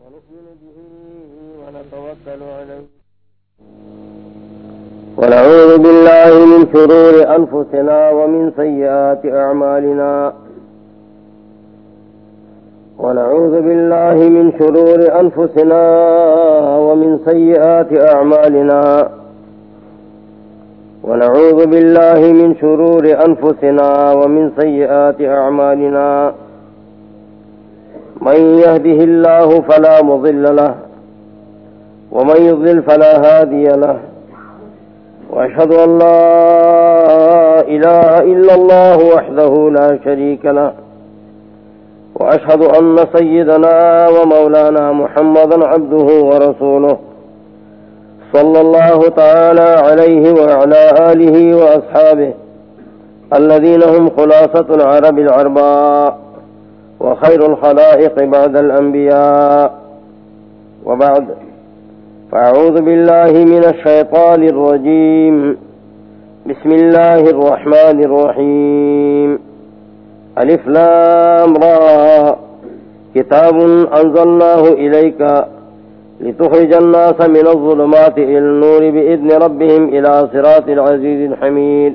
ونؤمن به ونتوكل عليه. ونعوذ بالله من شرور أنفسنا ومن سيئات أعمالنا. ونعوذ بالله من شرور أنفسنا ومن سيئات أعمالنا. ونعوذ بالله من شرور أنفسنا ومن سيئات أعمالنا. من يهده الله فلا مضل له، ومن يضلل فلا هادي له، وأشهد أن لا إله إلا الله وحده لا شريك له، وأشهد أن سيدنا ومولانا محمدا عبده ورسوله صلى الله تعالى عليه وعلى آله وأصحابه الذين هم خلاصة العرب العرباء وخير الخلائق بعد الأنبياء. وبعد. فأعوذ بالله من الشيطان الرجيم. بسم الله الرحمن الرحيم. ألف لام را. كتاب أنزلناه إليك لتخرج الناس من الظلمات إلى النور بإذن ربهم إلى صراط العزيز الحميد.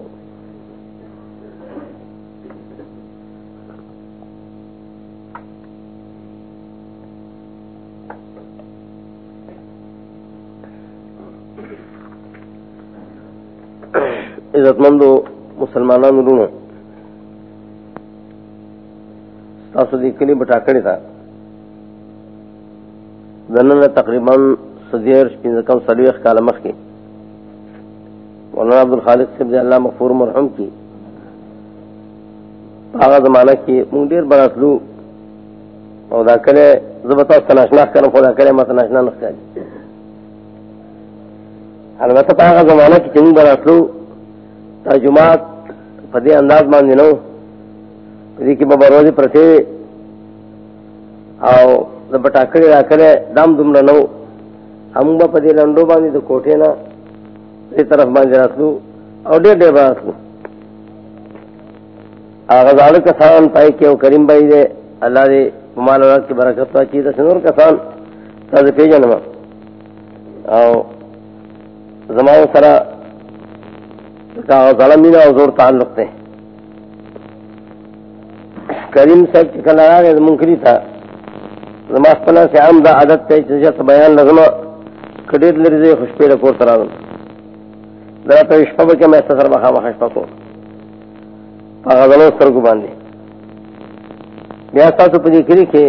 عزت مندو مسلمانان رونو تاسو دی کلی بٹا کړی تا دنه تقریباً صدیر شپین کم سلویخ کال مخ کی مولانا عبدالخالق صاحب دی اللہ مغفور مرحوم کی هغه زمانہ کې مونږ ډیر براتلو او دا کله زبتا تناشنا کړم خو دا کله ما تناشنا نه کړی البته په هغه زمانہ کې چې مونږ براتلو ترجمات په انداز باندې نو دې کې به روزي پرته او د بټاکړې راکړې دام دومره نو. هم په دې لندو باندې د کوټې نه دې طرف باندې راتلو او ډېر ډېر راتلو. هغه ځاله کسان پای کې او کریم بھائی دې، الله دې مال ورک کی برکت واچي د سنور کسان تاسو پیژنم او زماو سره کا ظلمینا او زور تعلق ته کریم صاحب چې کله راغی منکری تھا زما خپل سے عام دا عادت ته چې بیان لازم کډیر لري زه خوش پیدا کور تراوم دا ته شپه کې مې سره مخه مخه شپه کو هغه غلو سترګو باندې. بیا تاسو په دې کلی کې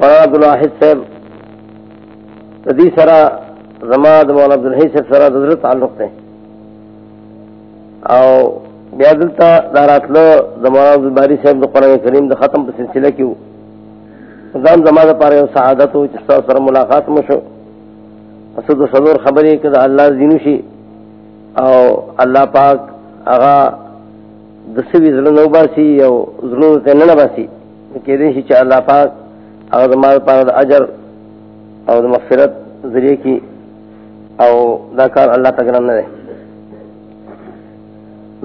مولانا عبد الواحد صاحب دې سره زما، د مولانا عبد الحی صاحب سره د تعلق ده او بیا دلته دا راتلو د مولانا عبدالباری صاحب د قرآن کریم د ختم په سلسله کې وو. ځان زما دپاره یو سعادت و چې ستاسو سره ملاقات مو شو. اسد و صدور خبرې که د الله زینو شي. او الله پاک هغه د سوي زړه نه وباسي او زړونو ته نه باسي کېدای شي چې الله پاک هغه زما دپاره د اجر او د مغفرت ذریعه کې او دا کار الله ته ګران نه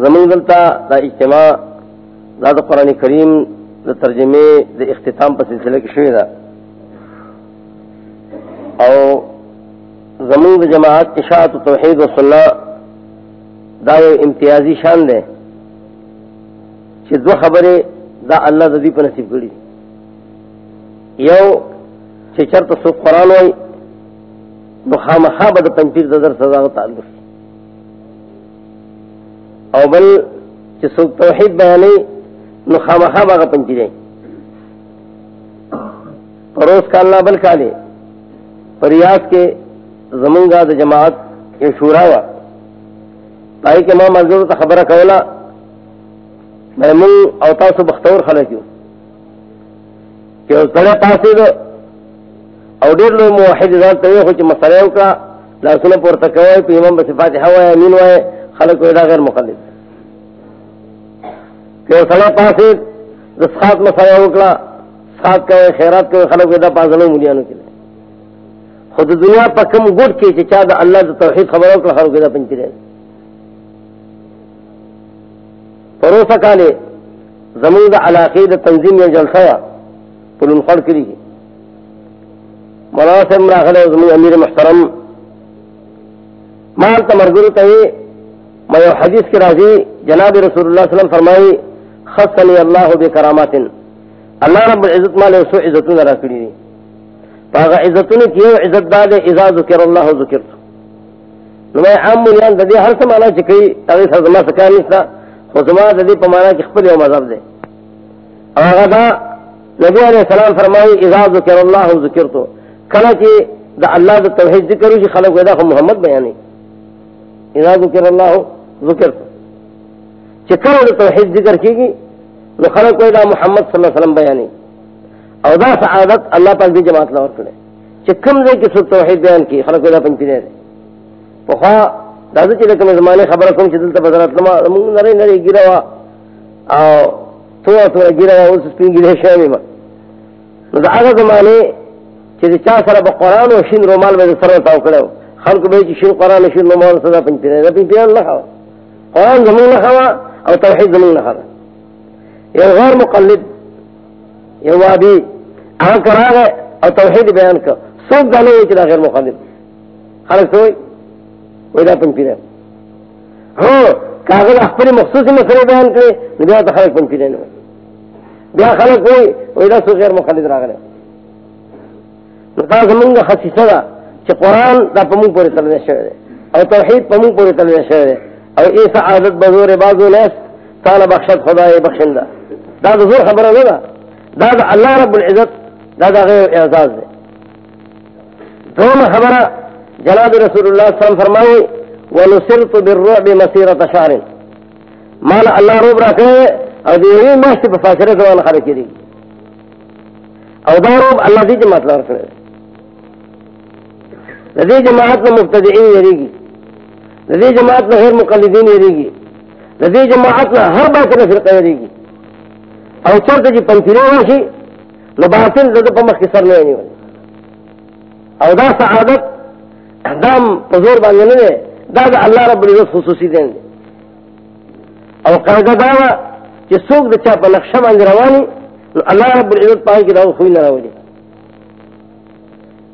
دی زمون دلتا، دا اجتماع، دا دا قرآن کریم دا ترجمه دا اختتام پر سلسلہ کی شوی دا او زمون دا جماعت اشاعت و توحید و سنہ دا یو امتیازی شان دے چې دو خبره دا الله د دې په نصیب کړی یو، چې چرته سو قرآن وای نو خامخا به د پنځیر د در سزا تعلق او بل چې څوک توحید بیانې نو خامخا به پنځیر دی پروس کا الله بل کاله پریاس کې زمونږه د جماعت یو شورا وا پای کې ما مزور ته خبره کوله مېمون او تاسو بختور خلک یو. چې سره تاسو او ډېر لوی موحد ځان ته خو چې مسله وکړه لاسونه پورته کوي په امام بس فاتحه وای امین وای خلق دا غیر مقلد. که سره پاسې د سخات مسایه وکړه سخات خیرات کوي خلق دا پازلو مليانو کې خود دنیا په کم ګډ کې چې چا د الله توحید خبرو کړه خلق ویدا دا پنځه پروسه کاله زمون د علاقه د تنظیم یا جلسه پلون خړ کړی مولانا صاحب راغله زمون امیر محترم، مال تمرګرو ته ما یو حدیث کې راځي جناب رسول الله صلی الله علیه وسلم فرمایي خصني الله بکرامات الله رب العزت مال سو عزتونه را کړی دي هغه عزتونه کې یو عزت داده اذا ذکر الله ذکرت نو عام مليان د دې هر څه معنا چې کوي هغه څه زما څه کار نشته خپل یو مذهب دی هغه دا نبی علیہ السلام فرمایي اذا ذکر الله ذکرت کله چې د الله د توحید ذکر وشي خلک ودا خو محمد بیانې اذا ذکر الله ذکرت چې کله د توحید ذکر کیږي نو خلک ودا محمد صلی الله علیه وسلم بیانې او دا سعادت الله پاک دې جماعت لور کړي چې کوم ځای کې توحید بیان کی خلک ودا پنځه دي په خوا دا چې کوم زمانه خبره کوم چې دلته بدرات لما موږ نری نری ګیروا او تو تو ګیروا اوس سپین ګیره شوی ما۔ نو دا هغه زمانه چې چا سره په قران او شین رومال به سره تاو کړو خلق به چې شین قران شین رومال سره پنځه دي دا پنځه نه خوا۔ قران زمون نه خوا او توحید زمون نه خوا. یو غیر مقلد یو وادي هغه کراغه او توحید بیان کړ څوک دا نه چې دا غیر مقلد. خلک څوک وای دا پنځه پیره هو کاغذ خپل مخصوص مسله بیان کړي نو بیا ته خلک پنځه پیره بیا خلک وای وای دا څو غیر مخالد راغله نو دا زمونږ خصيصه ده چې قران دا په موږ پورې تللی شوی دی او توحید په موږ پورې تللی شوی او ای سعادت بزور بازو ناس تعالی بخشت خدای بخشنده. دا د زور خبره نه ده. دا د الله رب العزت، دا د غیر اعزاز دی دومره خبره، جناب رسول الله صلی الله علیه وسلم فرمایي ونصرت بالرعب مسيره شهر مال الله روب راکړي او دې یوې میاشتې په فاصله زمانه خلک کړي او دا روب الله دې جماعت لور کړی د جماعت نه مبتدعين یریږي د دې جماعت نه غیر مقلدین یریږي د دې جماعت نه هر جی باطل فرقه یریږي او چرته چې پنځیره وشي نو باطل د په مخ کې سر نه نیول او دا سعادت دام په زور باندې نه دا د الله رب العزت خصوصي دین دی او قاعده دا چې څوک د چا په نقشه باندې رواني نو الله رب العزت پای کې دا خو نه راوړي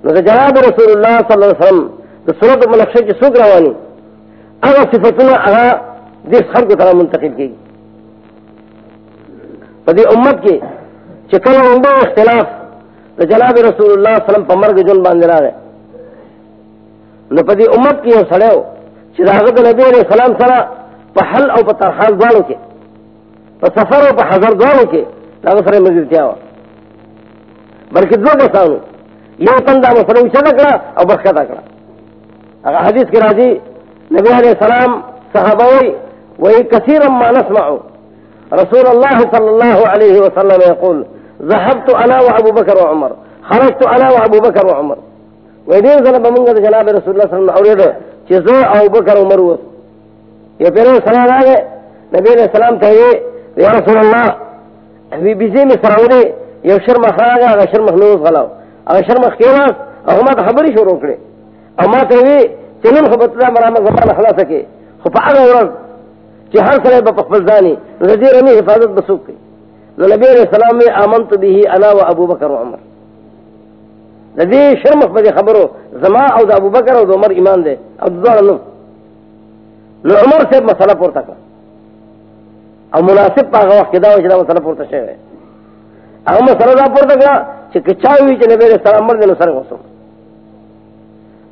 نو جناب رسول الله صلی الله علیه وسلم د سنت په نقشه کې څوک رواني هغه صفاتونه هغه د خلکو ته منتقل کیږي په دې امت کې چې کله ومبه اختلاف د جناب رسول الله صلی الله علیه وسلم په مرګ جون باندې راغی نو په دې امت کې یو سړی چې د هغه د نبی علیہ السلام سره په حل او په ترحال دواړو کې په سفر او په حضر دواړو کې هغه سره ملګرتیا وه بلکې دوه کسانو یو تن دا مسله اوچته کړه او بس کته کړه هغه حدیث کې راځي نبی علیہ السلام صحابه وي وهي كثيرا ما نسمع رسول الله صلى الله عليه وسلم يقول ذهبت انا وابو بكر وعمر خرجت انا وابو بكر وعمر وې ډېر ځله به جناب رسول الله صلی الله علیه وسلم چې زه او بکر عمر وس یو پیر سلام راغی نبی علیہ السلام ته یا رسول الله وی بيزي می سره ودی یو شرم خراغه هغه شرم نو غلاو هغه شرم خیره هغه ما خبرې شروع کړې او ما ته وی چې نن خبرت دا مرامه زمانه خلاصه کې خو په هغه ورځ چې هر سره په خپل ځاني نو دې حفاظت بسوک کوي نو نبی علیہ السلام می امنت به انا و ابو بکر و عمر. د شرم په خبرو زما او د ابو بکر او د عمر ایمان دی او دواړه نو نو عمر صاحب مسله پورته کړه او مناسب په هغه وخت دا و چې دا مسله پورته شوه هغه مسله دا پورته کړه چې کچا وی چې نبی رسول الله مرګ نو سره وسو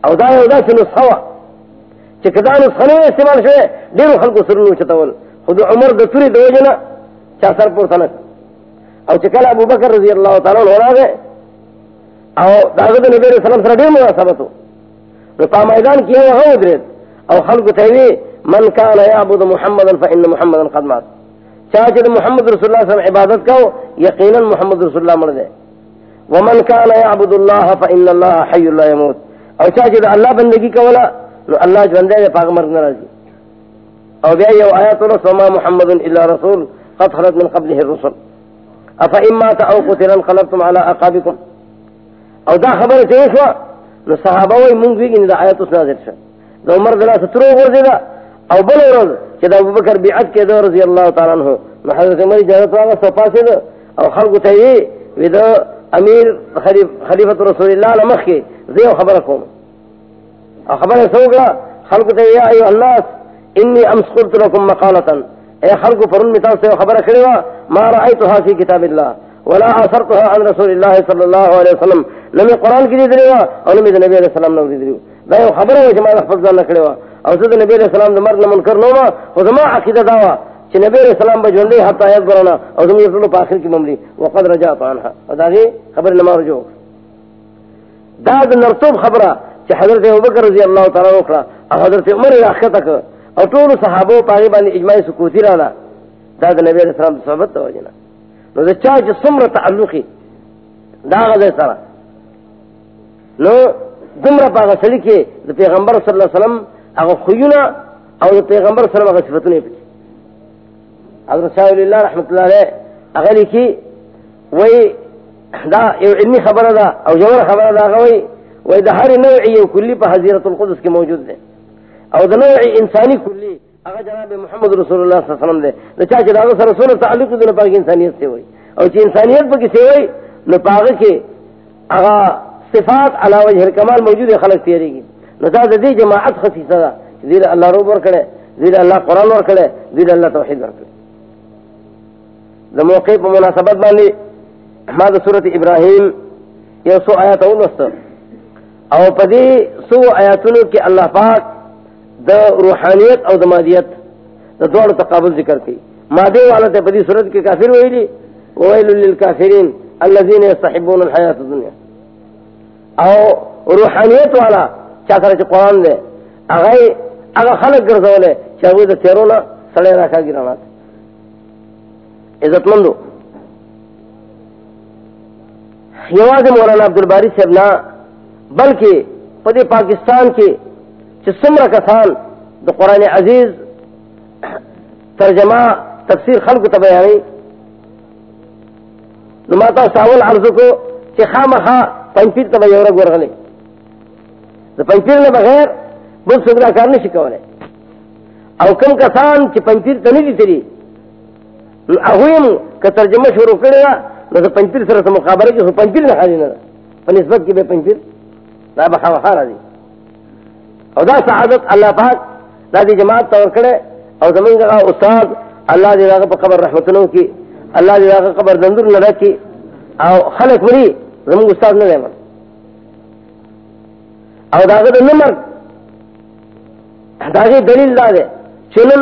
او دا یو داسې نسخه وه، چې کدا نسخه نه استعمال شوه ډېرو خلکو سره نو چتول خو عمر د توري د وجنه چا سر پورته نه او چې کله ابو بکر رضی الله تعالی عنہ راغی، او داغه د نبی رسول الله سره ډېر مناسبت نو په میدان کې هغه ودرېد او خلکو ته وی من كان يعبد محمدا فان محمدا قد مات. چا چې محمد رسول الله صلی عبادت کو یقینا محمد رسول الله مړ ومن كان يعبد الله فان الله حي لا يموت او چا چې الله بندگی کولا، نو الله ژوند دې پاک مرګ ناراضي او بیا یو آیات ورو سما محمد الا رسول قد خلت من قبله الرسل۔ افا اما او قتل انقلبتم على اعقابكم او دا خبر ته شو نو صحابه وي مونږ ویګنه د آیات اوس نازل شه د عمر دلا سترو ورځه او بل ورځ چې د ابوبکر بیعت کې د رضی الله تعالی عنہ۔ نو حضرت عمر اجازه واغه صفاسه او خلق ته وی ودا امیر خلیفۃ رسول الله لمخ کې زه خبره کوم. او خبره سوګه خلق ته یا ایو الناس، انی امسقت لكم مقاله اے خلق فرن متا سے خبر کړو ما رايتها في كتاب الله، ولا اثرتها عن رسول الله صلى الله عليه وسلم. لم قران کې دې دروا او لم نبی عليه السلام نو دې دا یو خبره چې ما خپل ځان کړو او زه نبی عليه السلام د مرګ نه منکر نو ما او زما عقیده چې نبی عليه السلام به حتی آیات ګرنا او زموږ ټول په اخر کې مملي. وقد رجعت عنها. دا خبر نه ما رجو دا د نرتوب خبره چې حضرت ابوبکر رضی الله تعالی عنہ کړه او حضرت عمر راخته کړه او ټول صحابه پاغي باندې اجماع سکوتی را ده دا د نبی رسول الله صحابت ته وجنه. نو دا چا چې څومره تعلقي، دا غځه سره. نو دمره پاغه سړي کې د پیغمبر صلی الله علیه وسلم هغه خوونه او د پیغمبر صلی الله علیه وسلم صفاتونه پکې. حضرت شاه الله رحمت الله علیه هغه لیکي وای دا یو علمي خبره ده او جوړ خبره ده هغه وای وای د هر نوع یو کلی په حضرت القدس کې موجود ده او د نوع انساني کلی هغه جناب محمد رسول الله صلی الله علیه وسلم ده د چا چې دا سره رسول تعلق د پاک انسانيت سی وای او چې انسانيت په کې سی وای نو پاګه کې هغه صفات علا وجه الکمال موجود خلق تیریږي. نو دا د دې جماعت خصيصه ده دې الله روب ور کړي دې الله قران ور کړي دې الله توحید ور کړي د موقع په مناسبت باندې ما د سورته ابراهيم یو سو آیات اولست او په دې سو آیاتونو کې الله پاک د روحانیت او د مادیت د دوړو تقابل ذکر کړي ماده والا ته په دې صورت کې کافر ویلي وویل للکافرین الذين يستحبون الحیات الدنیا. او روحانیت والا چا سره چې قران دی هغه هغه خلک ګرځولې چې هغه د تیرونه سړی راکاږي رانات عزت مندو یوازې مولانا عبدالباری صاحب نه، بلکې په دې پاکستان کې چې څومره کسان د قران عزیز ترجمه، تفسیر خلکو ته بیانوي. نو ما تاسو اول عرض کو چې خامخا پنځپیر ته یو ورګ ورغلې د پنځپیر نه بغیر بل څه کار نشي کولای. او کوم کسان چې پنځپیر ته نه دي تیری هغه هم که ترجمه شروع کړی نو د پنځپیر سره مقابله کې پنځپیر نه حالي نه په نسبت کې به پنځپیر دا به خامخا راځي. او دا سعادت الله پاک دا دې جماعت تور کړي او زمونږ استاد، الله دې هغه په قبر رحمتونو کې، الله دې هغه قبر زندور نه راکړي او خلک مري زمونږ استاد نه دی او دا هغه د نمر دا دلیل دا دی چې نن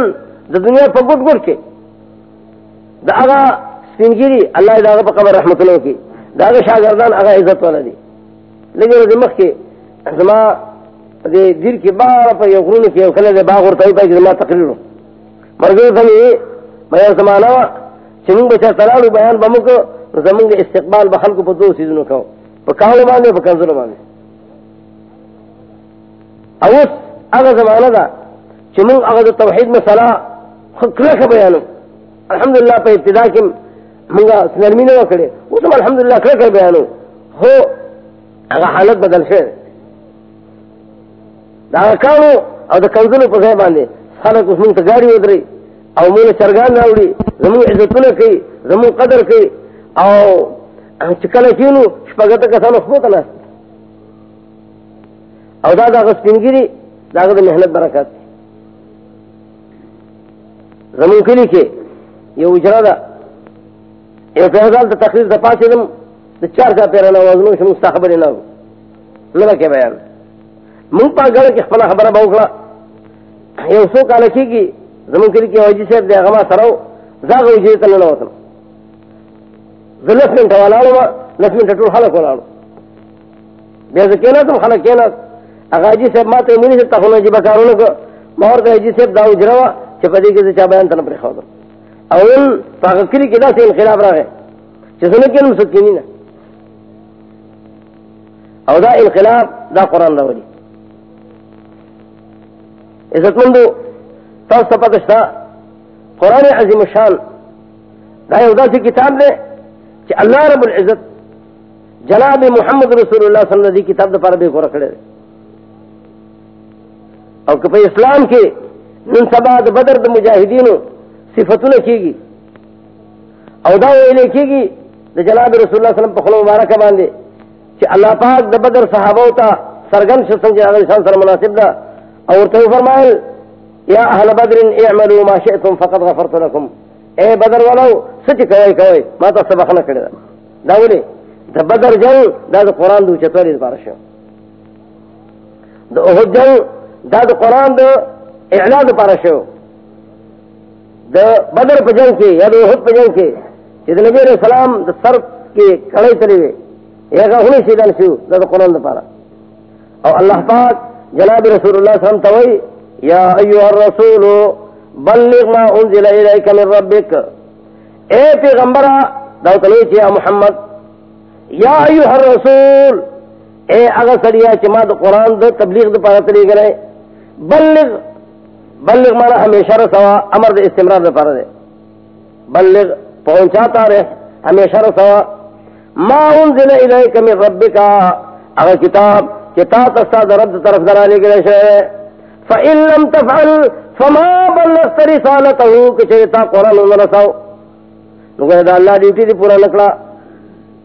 د دنیا په ګډ ګډ کې دا هغه سپینګری الله دې هغه قبر رحمتونو کې دا هغه شاګردان هغه عزت ولدي لګره د مخ کې زما دې دیر کې بار په یو غرونه کې یو کله د باغ ورته پای کې ما تقریر مرګ ته مې مې زمانہ چې موږ تلالو بیان به موږ زمونږ استقبال به خلکو په دوه سيزونو کوو په کاولو باندې په کنزلو باندې اوس هغه زمانہ ده چې موږ هغه د توحید مسله کلکه بیانو. الحمدلله په ابتدا کې موږ نرمي نه وکړې اوس هم الحمدلله کلکه بیانو هو هغه حالت بدل شوی دا کانو او د کنزلو په ځای باندې خلک اوس موږ ته ګاډي ودري او موږ چرګان راوړي زموږ عزتونه کوي زموږ قدر کوي او چې کله کینو شپږته کسانو خو ته ناست او دا د سپینګری دا د مهنت برکات۔ زمون کلی کې یو اجرا ده یو پیغال ته تقریر د پاتې دم د چار کا پیرانه وزنو شمو مستخبر نه نه کې بیان۔ مونږ په ګړ کې خپل خبره به وکړه یو څو کال کېږي زمون کلی کې وایي صاحب دی ما سره زاغه وجې ته نه وته زه لس منټه ټول خلک ولاړو بیا زه کېناستم خلک کېناست هغه حاجي صاحب ما ته مونږ ته تخونه جيبه جی کارونه کو ما ورته حاجي صاحب دا اجره چې په دې کې چا بیان ته پرې خو اول هغه کلی کې داسې انقلاب راغی، چې څنګه کې نو سکینی نه. او دا انقلاب دا قرآن راولی عزت مندو تو سپتشتا قرآن عظیم الشان دا یو دا سی کتاب دے کہ اللہ رب العزت جناب محمد رسول اللہ صلی اللہ علیہ کتاب دا پارا بے گورا کھڑے دے اور کہ اسلام کے من سبا دا بدر دا مجاہدین صفتوں کی گی او دا ویلے کی گی جناب رسول اللہ صلی اللہ علیہ وسلم پخلو مبارکہ باندے کہ اللہ پاک دا بدر صحابہ تا سرگن شسن جناب شان سر مناسب دا اور تو فرمائل یا اہل بدر اعملوا ما شئتم فقد غفرت لكم. اے بدر والو سچ کوي کوي ما ته سبق نه کړی دا ولي د بدر جنگ دا د قران د چتوري لپاره شو. د احد جنگ دا د قران د اعلان لپاره شو. د بدر په جنگ کې یا د احد په جنگ کې چې نبی رسول سلام د سر کې کړي تلې وي هغه هني شیدان شو د قران لپاره او الله پاک جناب رسول الله صلی الله علیه وسلم یا ایوہ الرسول، بلغ ما انزل الیک من ربک۔ اے پیغمبرہ دو تلوی یا محمد، یا ایوہ الرسول، اے اگر سڑیا چما دو قرآن دو تبلیغ دو پارا تلی گلے۔ بلغ بلغ مانا ہمیشہ رسوا، امر دے، استمرار دو پارا دے۔ بلغ، پہنچاتا رہے، ہمیشہ رسوا۔ ما انزل الیک من ربک، اگر کتاب کتاب تستا درد طرف درا لے گلے شہر فإن لم تفعل فما بلغت رسالته، کہ چیتا قرآن نہ رساو نو کہ اللہ ڈیوٹی دی پورا نکلا۔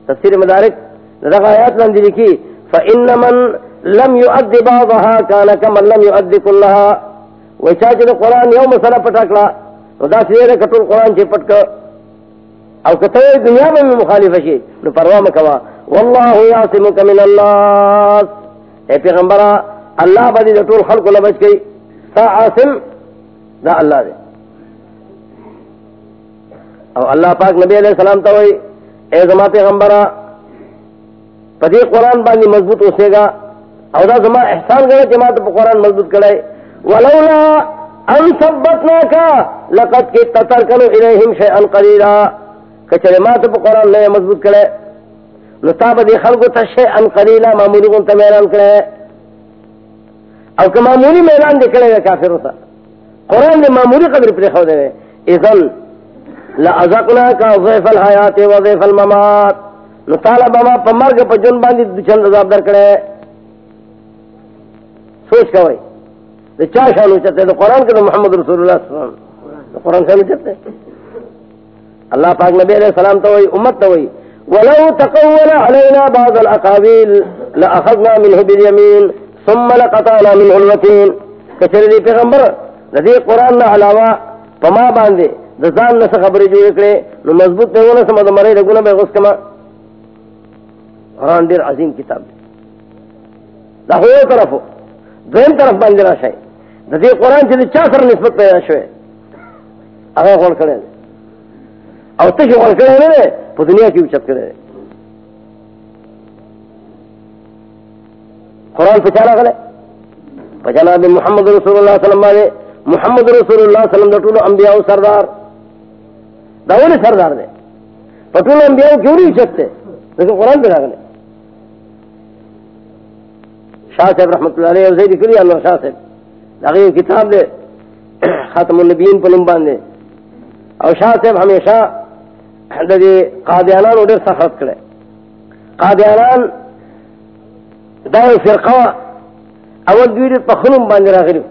تفسیر مدارک رغا آیات لندی لکھی، فإن من لم يؤدي بعضها كان كمن لم يؤدي كلها۔ وچا چې قرآن یو مسله پټکلا نو دا سیره کټول قرآن چې پټک او کته دنیا میں مخالف شي نو پروا مکوا والله يعصمك من الناس. اے پیغمبرہ اللہ بدی دا ٹول خلق لبچ گئی تا عاصم؟ دا اللہ دے او اللہ پاک نبی علیہ السلام تا ہوئی اے زما پیغمبرا پدی قرآن باندی مضبوط اسے گا او دا زما احسان گئے جماعت پا قرآن مضبوط کرے ولولا ان ثبتناکا لقد کی تترکنو الیہم شیئن قلیلا کچھلے مات پا قرآن لے مضبوط کرے. نتاب دی خلقو تا شیئن قلیلا معمولی گن تا میران کرے. او که معمولی میدان دے کڑے گا کافر ہوتا. قرآن نے معمولی قدر پر خود دے اذن لازقنا کا ضیف الحیات و ضیف الممات. نو طالب ما پا مرگ پا جن باندی دو چند عذاب در کڑے سوچ کا کوئی دے چا شانو چتے دے قرآن کے دے محمد رسول اللہ صلی اللہ علیہ وسلم۔ دے قرآن شانو چتے اللہ پاک نبی علیہ السلام تو وہی، امت تو وہی۔ ولو تقول علينا بعض الاقاويل لاخذنا منه باليمين ثم لقطعنا منه الوتين۔ کچری دی پیغمبر، ندی قرآن نہ علاوہ پما باندے دزان نہ خبر جو کړي نو مضبوط ته ونه سم د مړې رګونه به کما۔ قرآن ډیر عظیم کتاب دا هو طرفو دویم طرف باندې راشي د قرآن چې چا سره نسبت پیدا شوه هغه غوړ کړي او ته غوړ کړي نه په دنیا کې اوچت کړي قرآن پہ چالا گلے جناب محمد رسول اللہ صلی اللہ علیہ وسلم محمد رسول اللہ صلی اللہ علیہ وسلم دٹول انبیاء سردار. دا داول سردار دے پٹول انبیاء کیوں نہیں سکتے لیکن قرآن پہ گلے شاہ صاحب رحمۃ اللہ علیہ زید کلی اللہ شاہ صاحب. لگے کتاب دے خاتم النبیین پر نمبان دے۔ اور شاہ صاحب ہمیشہ دے قادیانان اڈر سخت کرے۔ قادیانان دا فرقه اول دوی په خنوم باندې راغلي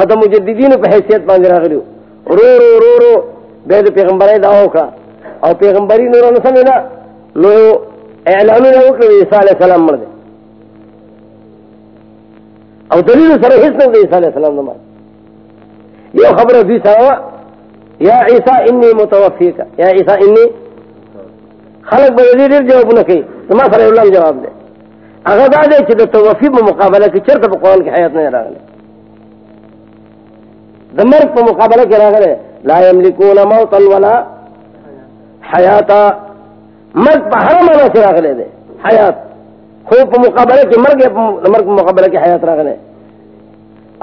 هدا مجددین په حیثیت باندې راغلي رو رو رو رو به د پیغمبري دا وکړه او پیغمبري نور نه سمینا نو اعلانونه وکړي عیسی علی السلام مړ دی او دلیل سره هیڅ نه عیسی علی السلام نه یو خبره دي سره یا عیسی انی متوفیک، یا عیسی انی خلق به دې ډېر جوابونه کوي ما سره الله جواب دی. هغه دا دی چې د توفی په مقابله کې چرته په قرآن کې حیات نه راغلی. د مرګ په مقابله کې راغلی، لا یملکون موتا ولا حیاتا. مرګ په هر معنا کې راغلی دی، حیات. خو په مقابله کې، مرګ د مرګ په مقابله کې حیات راغلی.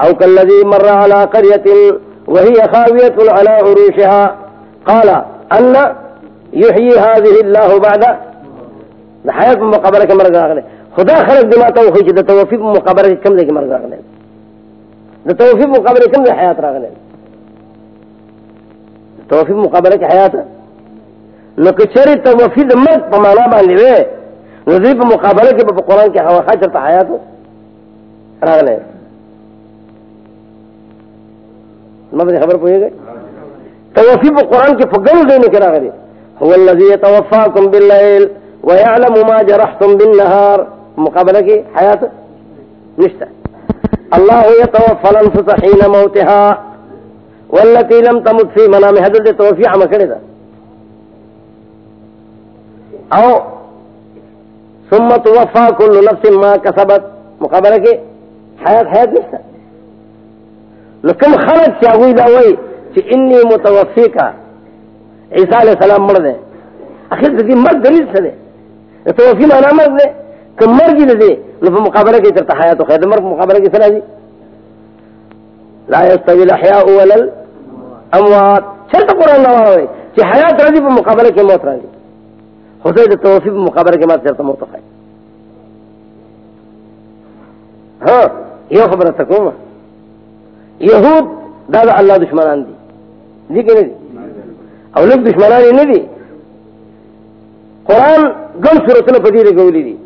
او کالذي مر على قرية وهي خاوية على عروشها، قال أن يحيي هذه الله بعد حیات په مقابله کې مرګ خدا خلق دما ته خو چې د توفیق په مقابله کم دی کې مرګ راغلی. د توفیق مقابله کم دی حیات راغلی. توفیق مقابله کې حیات، نو که توفیق د مرګ په باندې وې نو دې په مقابله کې په قرآن کې هوا خاطر ته حیات راغلی ما به خبر پوهیږي توفیق په قرآن کې په ګڼو ځایونو کې راغلی هو الذي يتوفاكم بالليل ويعلم ما جرحتم بالنهار مقابلة حياة نشتة الله يتوفى الأنفس حين موتها والتي لم تمت في منام هذا التوفي عما كده أو ثم توفى كل نفس ما كسبت. مقابلة حياة حياة نشتة لكم خرج شاوي داوي إني متوفيك. عيسى عليه السلام مرده اخر دې مرګ دلیل څه دی توفی مانا مرگ دے کہ مرگی دے نو په مقابله کې تر حیات او خیر مرګ مقابله کې سره دي. لا یستوی الاحیاء ولا الاموات چرته قران نه وایي چې حیات راځي په مقابله کې موت راځي خو دې د توفی په مقابله کې مات چرته موت وایي ها یو خبره تکوم۔ یهود دا د الله دشمنان دي دي کنه دي او لږ دشمنان نه دي قرآن گن صورتنا پدیر گولی دی۔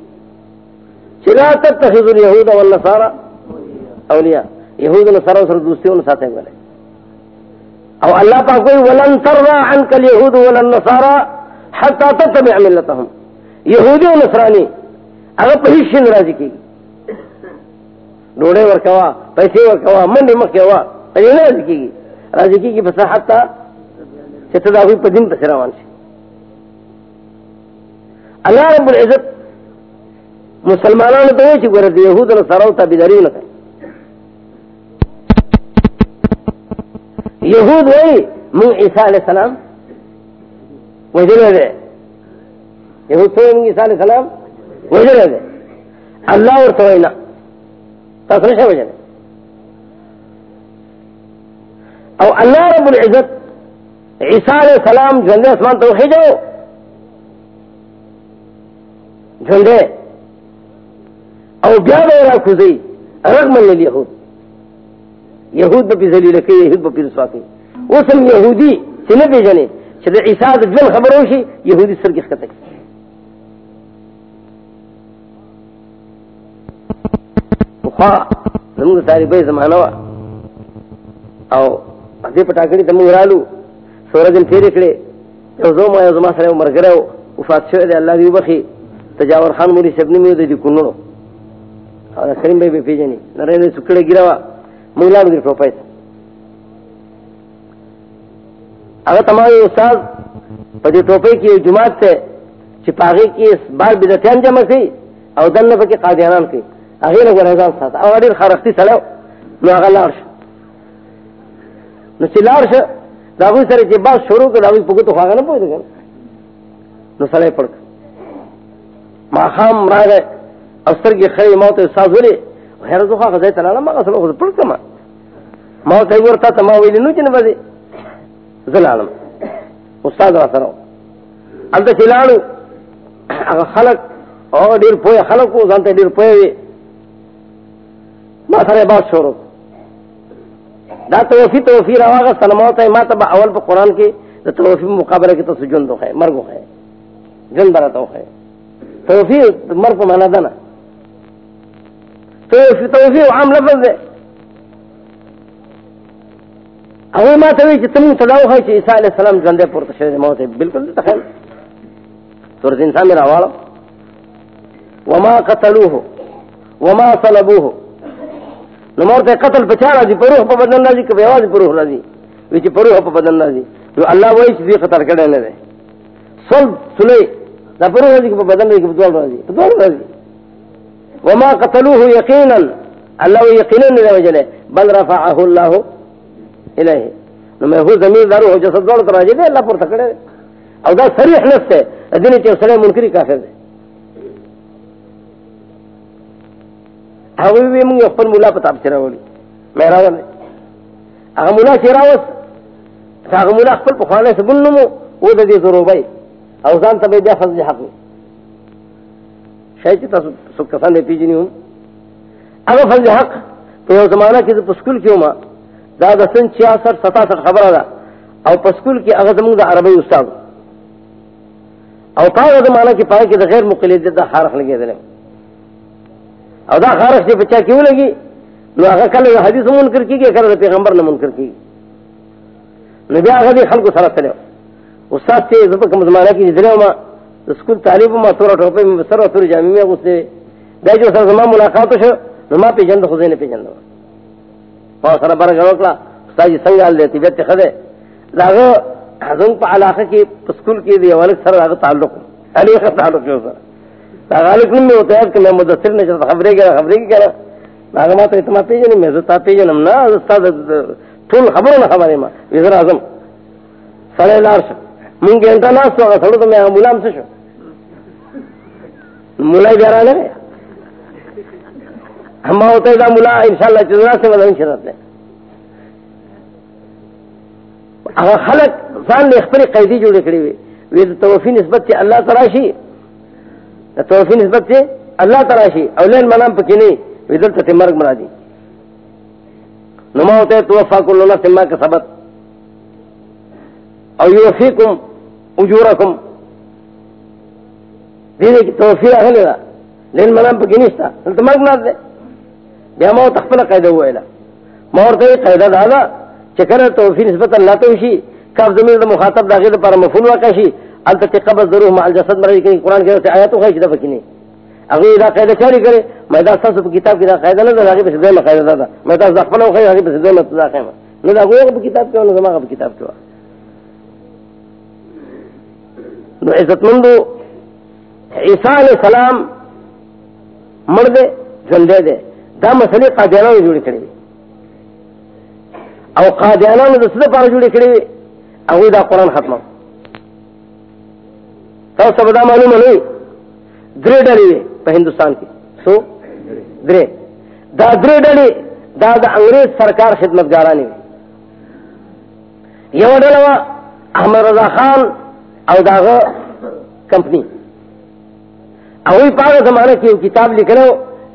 چلا تتخذ اليهود والنصارى اولیاء۔ یہود نصارى سر دوستی ان ساتھ گلے او اللہ پاک کوئی ولن ترضى عنك اليهود ولا النصارى حتى تتبع ملتهم. یہودی و نصرانی اگر پہی شن راضی کی ڈوڑے ورکوا، پیسے ورکوا منڈی مکوا راضی کی راضی کی بس حتى چتدا ہوئی پدین پسراوان سے اللہ رب العزت مسلمانوں تو یہ گرد یہود نے سرو تھا بدری نہ یہود وہی منہ عیسیٰ علیہ السلام وجہ دے یہود تو علیہ دے اللہ اور توینا تصرش ہے وجہ او اللہ رب العزت عیسیٰ علیہ السلام جنده اسمان توخی جاؤ جھنڈے او بیا به را کوزي رغم لليهود. يهود به ذلیل کوي يهود به رسوا کوي اوسم يهودي چې نه پیژني چې د عیسی د ژوند خبرو شي يهودي سرګي ښکته خو زموږ طالبې زمانہ وا۔ او دې پټاکړي ته موږ رالو سورجن تیرې کړې یو زما یو زما سره مرګره وفات شوی دی الله دې وبخي تجاور خان مولی سبنی میں دی کنو اور کریم بھائی بے جانی نرے نے سکڑے گرا منگلا میں ٹوپائے اگر تمہارے استاد پدی ٹوپے کی جماعت سے چپاغی کی اس بار بدتیان جمع سی او دن نفع کی قادیانان کی اغیر اگر حضان ساتا او اگر خارختی سلاو نو اگر لارش نو چی لارش داغوی سر چی باز شروع کر داغوی پگو تو خواگا نا پوئی دکن نو سلائی پڑک ماخام راغه استر کې خیر موت احساس ولې هر ځخه غځای ته لاله ما اصل خو پړ کما ما ته ورته ته ما ویل نو چې نه زلالم. استاد را سره انت چلانو هغه خلق. او ډیر پوهه خلق کو ځان ته ډیر پوهه ما سره با شروع. دا توفی توفی راغه سلامات ما ته اول په قران کې د توفی مقابله کې تاسو جون دوه مرګ وخه جن برته وخه توفیق مر کو مانا دنا توفیق عام لفظ دے. هغه ما ته وی چې تم تلاو خای چې عیسی علی السلام ژوندې پورته شوی ما ته بالکل تخیل۔ تور دین سامنے راواله وما قتلوه وما صلبوه نو مرته قتل پچاړه دي جی، پروح په بدن راځي کې بیاواز پروح راځي وی چې پروح په بدن راځي نو الله وایي چې قتل کړي نه ده صلب سلی دا پروح راځي په بدن راځي په دوال راځي په دوال راځي وما قتلوه یقینا۔ الله یقینا نه وجله بل رفعه الله الیه نو مه هو زمين دارو هو جسد دوه راځي دی الله پر تکړه او دا صریح نفسه ادنه چې سره منکری کافر دی هغه وی موږ خپل مولا په تاب سره وړي مې راغله هغه مولا چې راوس؟ هغه مولا خپل په خانه سبن نو و د دې ضروري او ځان ته بیا فضل حق شاید چی تاسو سب کسان دے پیجنی ہوں. اگر فضل حق تو یہ زمانہ کی پسکول کیوں ماں دا دا سن چھیاسٹھ ستاسٹھ خبر دا او پسکول کی اگر زمان دا عربی استاد. او تا زمانہ کی پائے کی دا غیر مقلد دا خارخ لگے دلے او دا خارخ سے بچہ کیوں لگی نو اگر کل حدیث منکر کی گئی کل پیغمبر نہ منکر کی نو بیا اگر دی خلق سره تلو استاد سے زبا کم زمانہ کی دلے ما سکول تعلیم ما تورا ٹوپے میں سر تور جامع میں غصے دا جو سر زمان ملاقات شو نو ما پی جند خزین پی جند ما سر برگ وکلا استاد جی سنگ آل دیتی بیت خدے. لاغو حضن پا علاقہ کی سکول کی دی والک سر لاغو تعلق. علی خط تعلق کیوں سر. غالب نمی ہوتا ہے کہ میں مدثر نے جب خبریں گیا خبریں کی کہنا لاغو ما تو اتما پی جنی میں زتا پی جنم نا استاد طول خبروں نا خبریں ما وزر اعظم. سر لار شو من گھنٹہ ناس تو اگر سڑو تو میں ملام سے شو. ملائی بیارا لگے ہم ہوتے دا ملا انشاءاللہ چیزنا سے مدن شرط ہے۔ اگر خلق زان نے اخبری قیدی جوڑے کھڑی ہوئے وی توفی نسبت سے اللہ تراشی توفی نسبت سے اللہ تراشی اولین منام پکی نہیں وی دلتا تی مرگ مرا دی۔ نما ہوتے توفا کل اللہ سما کا سبت او یوفیکم اجورکم۔ دینے کی توفی اخلی دا لین منام پکی نشتا دلتا مرگ مرا دے۔ بیا ما تخپل قاعده ویلا ما ورته قاعده دا چې کله توفی نسبت الله ته شي کاف زمين د مخاطب داخله لپاره مفعول واقع شي انت تقبل ضرور مع الجسد مرضی کې قران کې آیات خو شي د فکینه اغه دا قاعده چاري کړي مې دا تاسو په کتاب کې دا قاعده نه ده هغه په ځای قاعده ده. مې تاسو خپل خو هغه په ځای مطلب ده نو دا هغه په کتاب کې نو زما په کتاب کې نو عزت مندو عیسی علیہ السلام مرد ژوندې ده دا مسئلے قادیانانو جوړې کړې او قادیانانو د څه لپاره جوړې کړې هغه دا قران ختمه تاسو به دا معلومه نه درې ډلې په هندستان کې. سو درې. دا درې ډلې دا د انګريز سرکار خدمتګارانی یو ډله احمد رضا خان او داغه کمپنی او په هغه زمانه کې کتاب لیکلو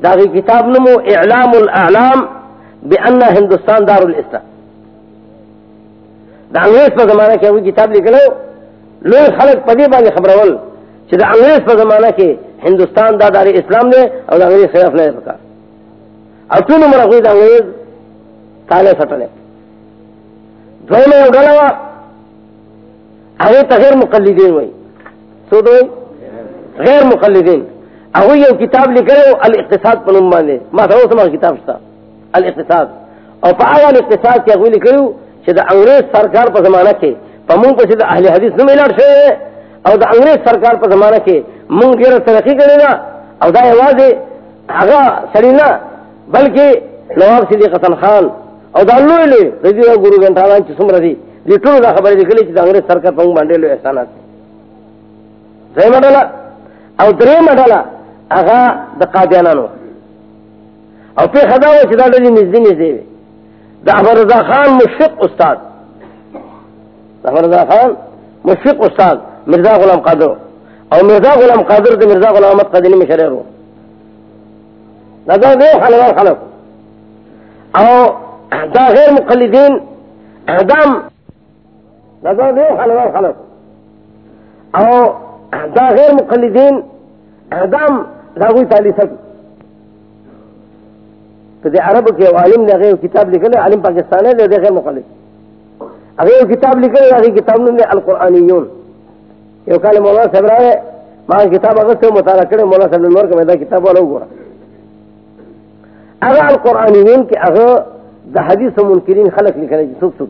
داغی کتاب نمو اعلام الاعلام بان ہندوستان دار الاسلام دا انگریز پر زمانہ کے ہوئی کتاب لکھلو، لوگ خلق پدی باندې خبرول چې دا انگریز پر زمانہ کې ہندوستان دا دار اسلام نے اور دا انگریز خلاف نه پکا او ټول عمر غوی دا انگریز تاله سټلې دوی یو ډله هغه تغیر مقلدین وای سو دوی غیر مقلدین. اگو یہ کتاب لکھ رہے الاقتصاد پنم باندھے ما تھا سما کتاب تھا الاقتصاد۔ اور پاوا الاقتصاد کی اگو لکھ رہے کہ انگریز سرکار پر زمانہ کے۔ پمون کو سیدھا اہل حدیث نہ ملا سے اور دا انگریز سرکار پر زمانہ کے۔ منگ غیر ترقی کرے گا اور دا آواز آگا سڑینا بلکہ نواب صدیق حسن خان۔ اور دا لوی لوی رضی اللہ گرو گھنٹالان چی سمر دی دی۔ ٹول دا خبر لکھ لی چی دا انگریز سرکار پمون باندھے لو احسانات۔ صحیح مڈالا۔ او درے مڈالا۔ اغا د قادیانانو او په خدا و چې دا د نږدې نږدې د احمد رضا خان مشفق استاد. احمد رضا خان مشفق استاد، مرزا غلام قادر. او مرزا غلام قادر د مرزا غلام احمد قادری مشریر دا دا دی حلوان خلق. او دا غیر مقلدین اعدام دا دا دی حلوان خلق. او دا غیر مقلدین اعدام داغوی تالی سکی تو دے عرب کے عالم نے اگر کتاب لکھلے عالم پاکستان ہے دے دے غیر مخلص اگر کتاب لکھلے اگر کتاب نے القرآنیون. یہ کال مولانا صاحب رہا ہے ماں کتاب اگر سے مطالعہ کرے، مولانا صاحب نور کا میدان کتاب والا ہوا اگر القرآنیون کے اگر دا حدیث و منکرین خلق لکھنے جی سوک سوک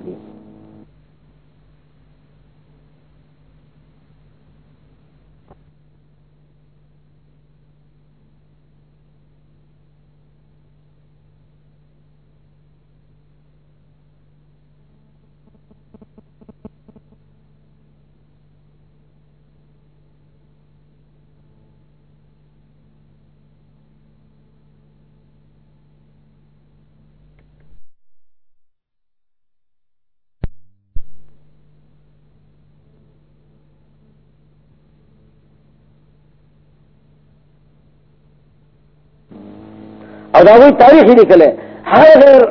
اور داوی تاریخ ہی نکلے۔ ہر غیر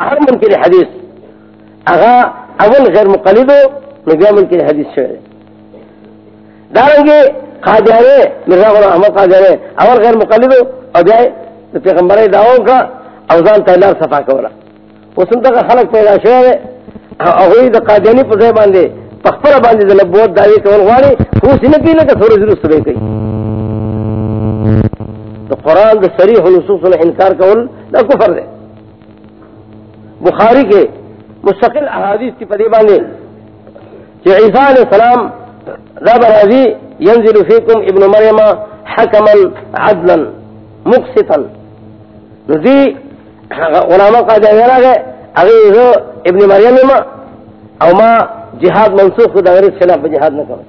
ہر ممکن حدیث۔ اغا اول غیر مقلد ہو نبیا ممکن حدیث شعر ڈالیں گے قادیانے مرزا غلام احمد قادیانے اول غیر مقلد ہو اور جائے تو پیغمبر دعووں کا اوزان تیلار صفا کولا۔ وہ سنتا کا خلق پیدا شعر ہے اغوی دا قادیانی پر زی باندے پخپر باندے دا نبوت دعوی کول غواری خوصی نکی لکا تھوڑی ضرور سبے کئی۔ تو قرآن دا سریح نصوص نے انکار کول دا کفر دے. بخاری کے مستقل احادیث کی پدی باندھے کہ عیسیٰ علیہ السلام رب راضی ینزل فیکم ابن مریم حکما عدلا مقسطا. نزی علماء کا جانا گئے اگر ابن مریم ما، او ما جہاد منسوخ دا انگریز خلاف جہاد نہ کرو.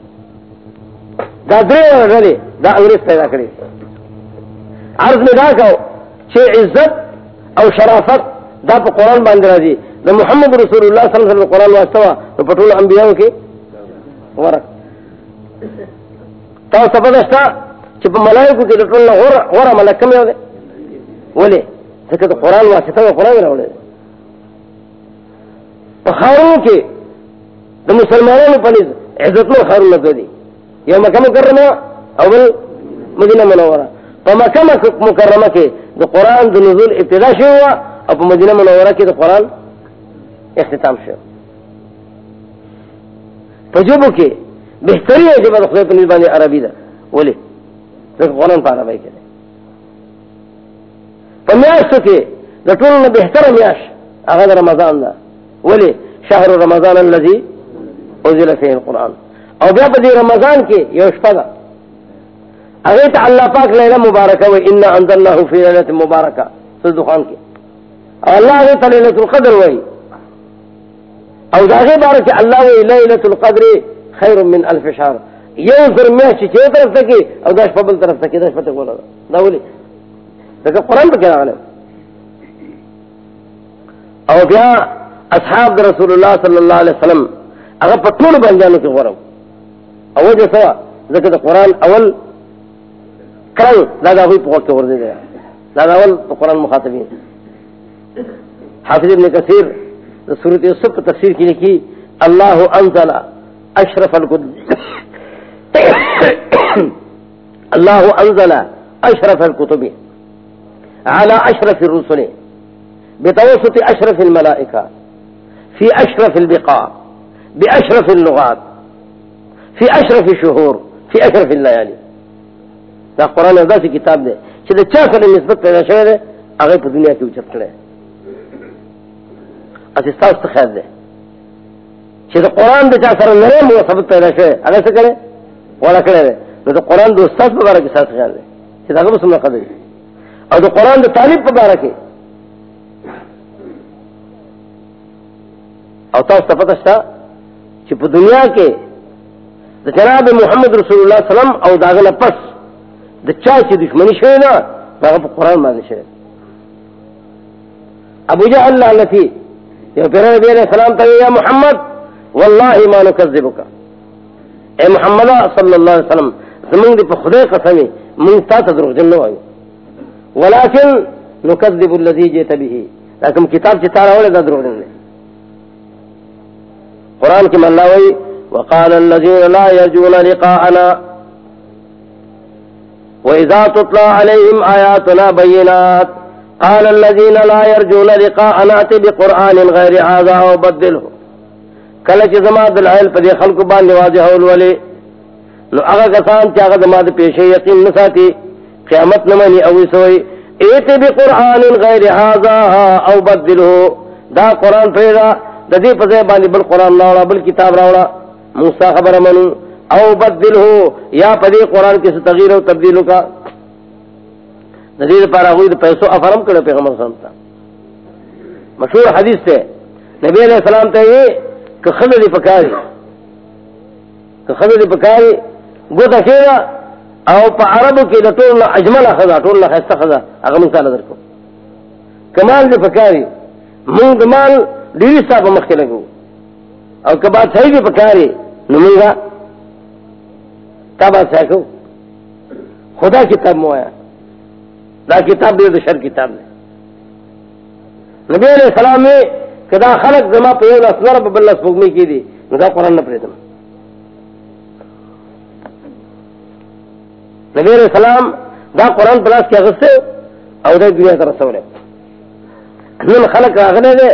دا درے رلی دا انگریز پیدا کرے. عرض میں دا کہو چھے عزت او شرافت دا پا قرآن باندھ راضی دا محمد رسول اللہ صلی اللہ علیہ وسلم قرآن واسطوا تو پٹول انبیاء کے ورق تاو سپدشتا چھ پا ملائکو کی لطول اللہ غورا ملک کمی ہو دے ولی سکت قرآن واسطوا قرآن راولے پا خارون کے دا مسلمانوں پنیز عزت میں خارون نکو دی یا مکہ مکرمہ اول مدینہ منورہ پا مکرمہ کے دا قرآن دا نزول ابتدا شو ہوا اب مدینہ منورہ کی تو قرآن اختتام شو. تجربہ کے بہتری ہے جب خدای پر نسبان عربی دا بولے تو قرآن پا عربی کے پمیاش تو کے دٹول نے بہتر میاش اغد رمضان دا بولے شہر رمضان اللذی اوزل فیہ القرآن. او بیا پا دی رمضان کے یوشپا دا اگر تا اللہ پاک لیلہ مبارکہ و انا انزلناہو فی لیلت مبارکہ۔ صدقان کے۔ اللہ اگر نے تلیلت القدر وئی او داغے بار کہ اللہ وئی لیلت القدر خیر من الف شہر۔ یہ سر میں چھ طرف تک او داش پبل طرف تک داش پتہ بولا دا۔ بولی دا قرآن پہ کیا عالم او بیا اصحاب رسول اللہ صلی اللہ علیہ وسلم، اگر پتول بن جانو کے غرم۔ او وجہ سوا، ذکر قرآن اول کرن دا ہوئی پوک کے غرزے گیا۔ دا اول قرآن مخاطبین۔ حافظ ابن کثیر صورت یوسف تفسیر کی لکھی، اللہ انزل اشرف الکتب اللہ انزل اشرف الکتب على اشرف الرسل بتوسط اشرف الملائکہ في اشرف البقاع، باشرف اللغات في اشرف الشهور في اشرف الليالي دا قرآن دا سی کتاب دے چھے چا سر نسبت پیدا شوئے دے اگر پا دنیا کی اچھت کرے اسستاس تو خیر دے چھے تو قرآن دے چاہ سر نرے مو ثبت پیدا شوئے اگر سے کرے والا کرے دے نو تو قرآن دو استاس پا بارا کی ساتھ خیر دے چھے تو بسم اللہ قدر اور تو قرآن دو تعلیب پا بارا کی اور تاس تا پتشتا چھے پا دنیا کے دا جناب محمد رسول اللہ صلی اللہ علیہ وسلم او داغنا پس دا چاہ چی دشمنی شوئے نا دا پا قرآن مانے شوئے ابو جہل لعنتی یا پھر نبی علیہ السلام تو یا محمد واللہ ما نکذبک اے محمد صلی اللہ علیہ وسلم زمین دی پا خدای قسمی من تا تدروغ جنو آئی ولیکن نکذب اللذی جیتا بھی لیکن کتاب چی تارا ہوئے دا دروغ جنو قرآن کی من لاوئی وقال الذين لا يرجون لقاءنا وإذا تطلع عليهم آياتنا بينات قال الذين لا يرجون لقاءنا اتي بقرآن غير هذا او بدله کلچ زما دل عیل پدی خلق بان واضح اول ولی نو اغا کسان چاگا زما دل پیشے یقین نساتی قیامت نمانی اوی سوئی ایتی بقرآن غیر هذا او بدله دا قرآن پیدا دا دی پزے باندی بل قرآن راوڑا بل کتاب راوڑا موسیٰ خبر منو او بدله یا پدی قرآن کس تغییر و تبدیلو کا. نزید پارا ہوئی تو پیسو افرم کرو پیغمبر صلی اللہ مشہور حدیث تے، نبی علیہ السلام تے یہ کہ خضر دی پکاری. کہ خضر دی پکاری، گوتا کیگا او پا عربو کی دا طول اجمل خضا طول خیستا خضا اگر من سال در کو کمال دی پکاری مونگ دمال دیوی سا پا مخی لگو. او کبات صحیح دی پکاری، نمونگا تا بات ساکو خدا کتاب موایا دا کتاب دے شر کتاب دے نبی علیہ السلام میں کدا خلق زما پہ یو اسنر په بل سپوږمۍ کې دي نو دا قران نه پریدم۔ نبی علیہ السلام دا قران پلاس کې اغسته او دا دنیا ته رسوله نن خلق راغله ده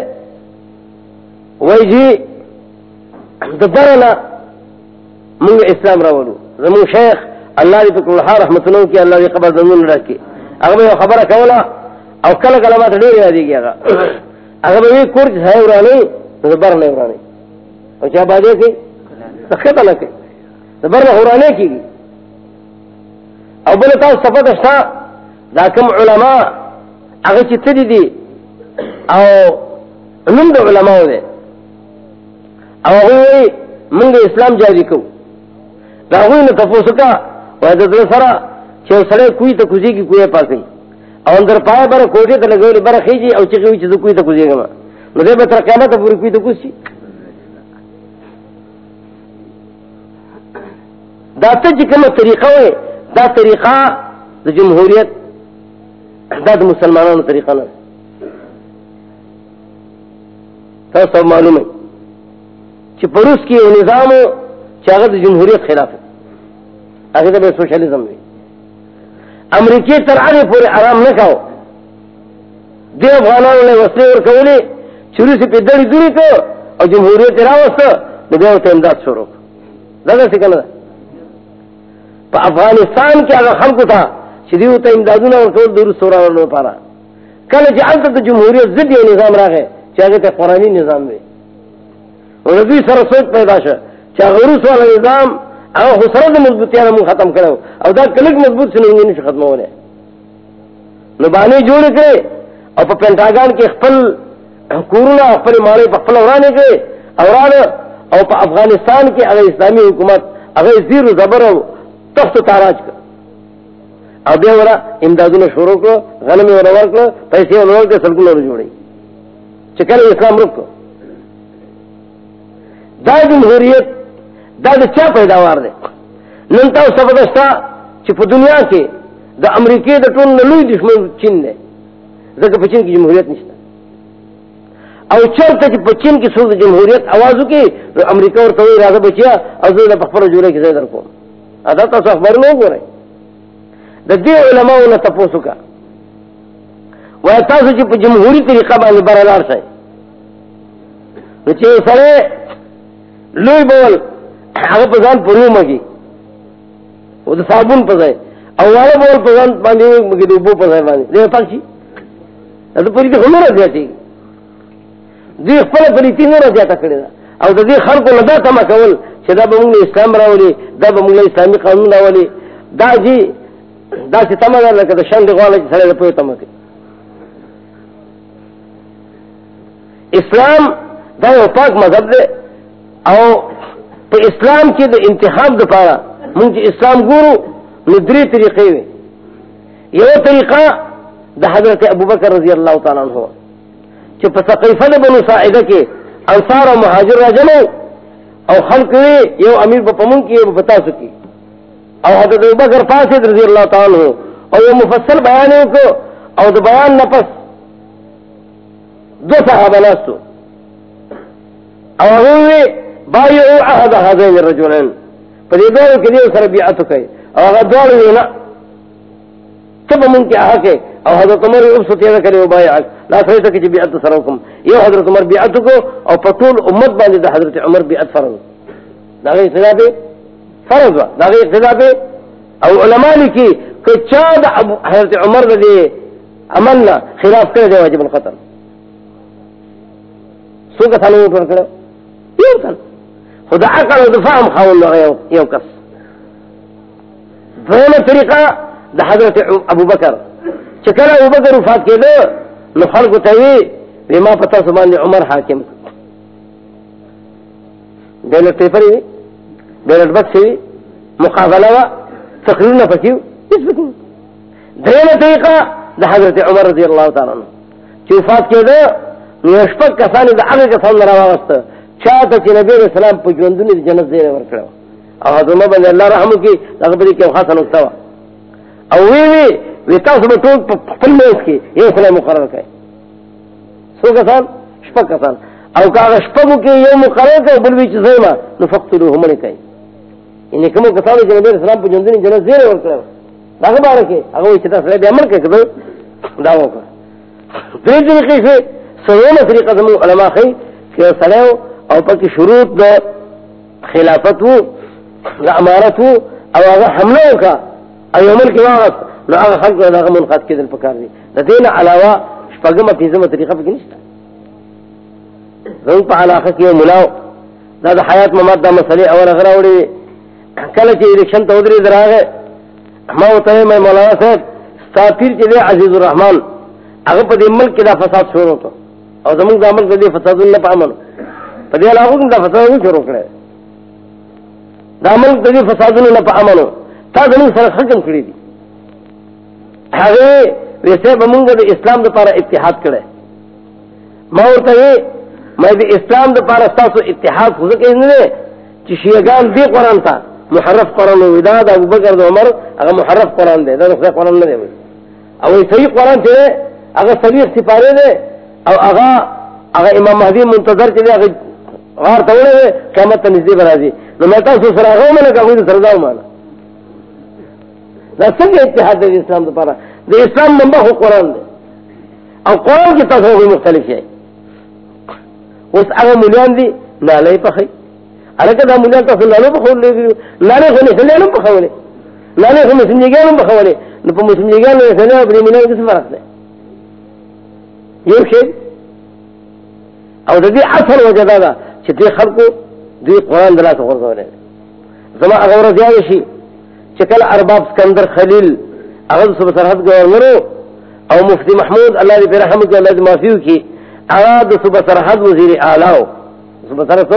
وای جی دبرنا من اسلام راولو۔ زمو شیخ اللہ دی فکر اللہ رحمت اللہ کی، اللہ دی قبر زمون رکھی اگر میں خبر کولا او کل کلمات ډیر یادی گیا اگر وی کور ځای ورانی زبر نه ورانی۔ او چا باندې کی؟ څه نه کی۔ زبر نه ورانی کی او بل تاسو صفات شتا دا کوم علما هغه چې تدي دي او نوم د علماء دي او هغه موږ اسلام جاری کو۔ دا هغه نه تاسو کا وای د سره چې سره کوی ته کوزي کی، کوی پاسي او اندر پای بر کوټه ته لګولې بر خيږي او چې کوي چې کوی ته کوزي ګما نو دې به تر قیامت پورې کوی ته کوسي دا ته چې کومه طریقه وي دا طریقه د جمهوریت، دا د مسلمانانو طریقه نه تاسو معلومه چې پروس کې یو نظام چې هغه د جمهوریت خلاف هغه د سوشلیزم دی. امریکای تر هغه پورې آرام نه کاو دی افغانانو له وسلې ورکولې چوری سي په دړي دوری کو او جمهوریت راوسته، نو بیا ته امداد شروع دا څه کنه په افغانستان کې هغه خلکو ته چې دیو ته امدادونه ورکول د رسولانو لپاره. کله چې انت د جمهوریت ضد یو نظام راغی، چې هغه ته قرآني نظام دی. او د دې سره سوچ پیدا شه؟ چې هغه رسول نظام هغه خو سره د مضبوطیانه مون ختم کړو. او دا کلک مضبوط شنو نه شي ختمونه نو باندې جوړ کړي او په پینټاګان کې خپل کورونه خپل مالې په خپل ورانه کې اورانه او په افغانستان کې هغه اسلامي حکومت، هغه زیر زبر او تخت تاراج کړ. او بیا ورا امدادونه شروع کړ غنم ور ورکړ پیسې ور ورکړ سلګونه ور جوړي چې کله اسلام رکو دا جمهوریت دا دا چا پیداوار دے نن تاو سبدستا چی پا دنیا کے دا امریکی دا ٹون نلوی دشمن چین دے زکر پا چین کی جمہوریت نشتا او چلتا چی پا چین کی سوز جمہوریت آوازو کی تو امریکا اور توی رازہ بچیا او زیدہ پا خبر جورے کی زیدر کو ادا تا سو اخبار میں گو رہے دا دی علماء انہ تپوسو کا ویا تاسو چی پا جمہوری طریقہ بانی برالار سائے نچے سرے لوی بول هغه په ځان پرو مګي او د صابون په ځای. او والا بول په ځان باندې مګي د وبو په ځای باندې. دې پاتې دا په دې همره ځاتي دې خپل پلیتی نه راځه کړی او د دې خلکو لدا تما کول چې دا به موږ اسلام راولي، دا به موږ اسلامي قانون راولي. دا جی دا چې تما ده، لکه د شند غواړي چې سره په تما کوي. اسلام دا یو پاک مذهب دی او په اسلام کې د انتخاب د پاره موږ جی اسلام ګورو نو درې طریقې وي یو طریقه د حضرت ابوبکر رضی الله تعالی عنہ۔ چې په ثقيفه د بنو ساعده کې انصار او مهاجر راځنو او خلق یو امیر په پمون کې یو پتا سکی۔ او حضرت ابوبکر فاسد رضی الله تعالی عنہ۔ او یو مفصل بیان وکړو او د بیان نفس دو صحابه ناستو او هغه بایعوا عهد هذين الرجلين. فدې دوه کې دې سره بیعت کوي او هغه دوه نه تب من کې هغه او حضرت عمر یو څه تیر کړي بایع لا فرې ته کې بیعت سره کوم حضرت عمر بیعت کو او په امت باندې د حضرت عمر بیعت فرض. دا غي فرض. دا غي او علما لیکي چې چا حضرت عمر د عملنا خلاف کړی دی واجب الخطر څو کسانو ورکړ کړو یو کس خدا عقل او د فهم خاون یو کس. دویمه طریقه د حضرت ابو بکر چې ابو بکر وفات کېده، نو خلکو ته وی ما پتا سو باندې عمر حاکم. بیلټ پیپر وی بیلټ بکس وی، مقابله وا تقریرونه پکې دریمه طریقه د حضرت عمر رضی الله تعالی عنہ. چې وفات کېده، نو شپږ کسان د هغه کسان راوسته چاته چې نبی رسول الله په ژوندونی د جنت ځای ورکړو او حضرت باندې الله رحم وکي هغه په دې کې خاصه نقطه وا او وی وی وی تاسو به ټول په خپل میز کې یو خدای مقرر کړي څو کسان؟ شپږ کسان. او کاغه شپږو کې یو مقرر کړي بل وی چې زما نو فقتلوا هم نه یعنی کوي کسانو چې نبی اسلام په ژوندۍ جنت زیر ورکړو دا خبره کې هغه چې تاسو به عمل کوي دا وکړه دې دې کې سوونه طریقه زمو علما خي چې سلام او پکې شروط د خلافت وو، د امارت وو، او هغه حمله وکړه. او یو ملک واغس نو هغه خلق له هغه منقاد کېدل پکار دي. د دین علاوه شپږمه پیزمه طریقه پکې نشته. زموږ په علاقه کې ملاو، دا د حیات ممات دا مسلې اول غره وړي کله چې الیکشن ته ودرې دراغه ما وته مې مولانا صاحب ساتیر چې دی، عزیز الرحمن. هغه په دې ملک کې دا فساد شروع وکړ او زموږ د عمل کې دې فساد نه پامن په دې علاوه کې دا فساد شروع کړی. دا ملک دې فسادونه نه پامنو تا زموږ سره حکم کړی دي هغه ویسه به موږ د اسلام لپاره اتحاد کړی. ما ورته مې د اسلام لپاره تاسو اتحاد خو ځکه نه چې شیعاګان دی قران ته محرف قران وي دا د ابوبکر، د عمر هغه محرف قران دی. دا د قران نه دی او صحیح قران چې هغه صحیح سپاره دی. او هغه هغه امام مهدی منتظر چې هغه غار ته وړي قیامت ته نږدې راځي. نو مې تاسو سره هغه مله کوي سره دا ومانه. دا څنګه اتحاد دی اسلام لپاره د اسلام منبع هو قران دی. او قران کې تاسو مختلف شي اوس هغه مليان دي نه لای په خي الکه دا مونږ تاسو لاله په خول لګي لاله خو نه سلام په خوله لاله خو مسلمانانو په خوله نو په مسلمانانو سره په مینه کې څه فرق دی؟ یو شی. او د دې اصل وجدا دا چې دې خلکو دې قران دراسه ورغوله زما هغه ورځ یاد شي چې کله ارباب اسکندر خلیل هغه صوبه سرحد گورنر او مفتی محمود الله دې په رحمت الله دې معافي وکي هغه د صوبه سرحد وزیر اعلی او صوبه سرحد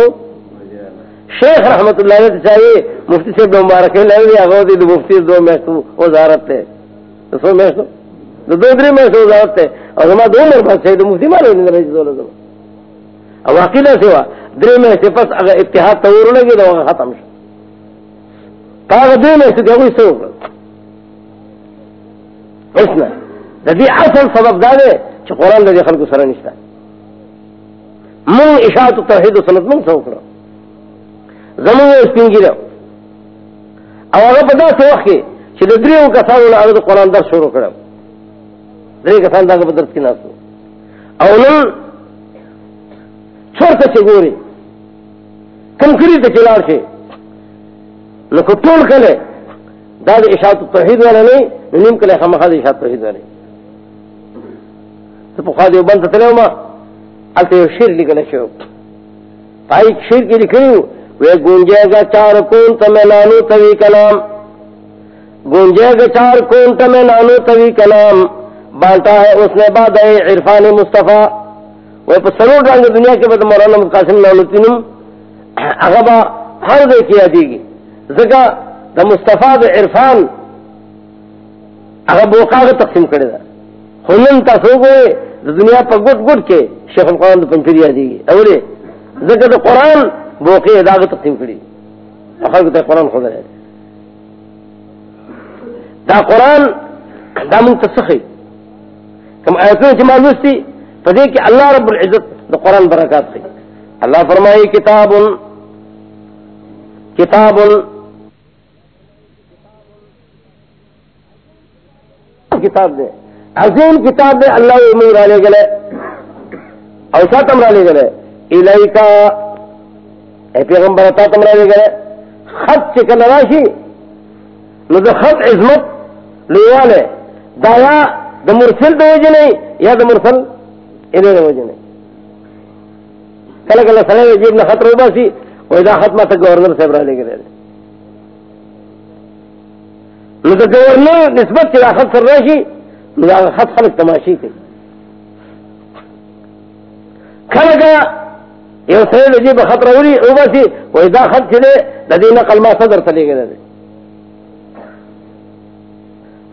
شیخ رحمت اللہ علیہ چاہیے، مفتی سے مبارک لگی مفتی دو محسو وزارت تھے دو محسو دو دری محسو وزارت تھے اور ہمارا دو میرے پاس سے مفتی مارے اب واقعی سے ہوا دری میں سے پس اگر اتحاد تو لگی تو ختم کہا دری میں سے کیا کوئی سو اس میں جدی اصل سبب دادے کہ قرآن دے خلق سر نشتا من اشاعت توحید و سنت من سو کرو زمون سپینګی ده او هغه په داسې وخت کې چې د دریو کسانو نه هغه قرآن درس شروع کړو درې کسان دا په درس کې ناسو او نن چورته چې ګوري کوم کړي ته چلار شي نو کو ټول کله دا اشاعت توحید ولا نه نیم کله خامخا د اشاعت توحید ولا ته په خاطر باندې تلو ما الته شیر لیکل شو۔ پای شیر کې لیکلو وہ گونجے گا چار کون تمہیں نانو توی کلام۔ گونجے گا چار کون تمہیں نانو توی کلام۔ بانٹا ہے اس نے باد عرفان مصطفیٰ۔ وہ سرور رنگ دنیا کے بعد مولانا قاسم نانو تینم۔ اغبا ہر دے کیا دی گی۔ زگا دا مصطفیٰ دا عرفان اگر بوقا کو تقسیم کرے دا۔ ہنن تا سو گئے دنیا پر گٹ گٹ کے شیخ القرآن دا پنچوریا دی جی گی۔ اولے زگا دا قرآن بوقی اداغ تقسیم کری۔ خلق ته قرآن خود ہے دا قرآن دا من تسخی کم آیتون چی معلوستی فدے کہ اللہ رب العزت دا قرآن برکات خی۔ اللہ فرمائی کتاب کتاب ال کتاب دے۔ عظیم کتاب دے اللہ امور آلے گلے اوساتم رالے گلے الیکا اے پیغمبر تا تمرا دے گئے خط چکن راشی۔ نو دا خط عظمت لیوالے دا یا دا مرسل دا وجہ نہیں، یا دا مرسل ادھے دا وجہ نہیں۔ کلا کلا سلے جیب نے خط روبا سی۔ وہ جی دا خط ماتا گورنر صاحب را لے گئے نو دا گورنر نسبت چلا خط سر راشی نو دا خط خلق تماشی کی کلا کلا یو سره د جیب خط او باسي وای دا خط چې دی نقل ما صدر ته لګیږي دی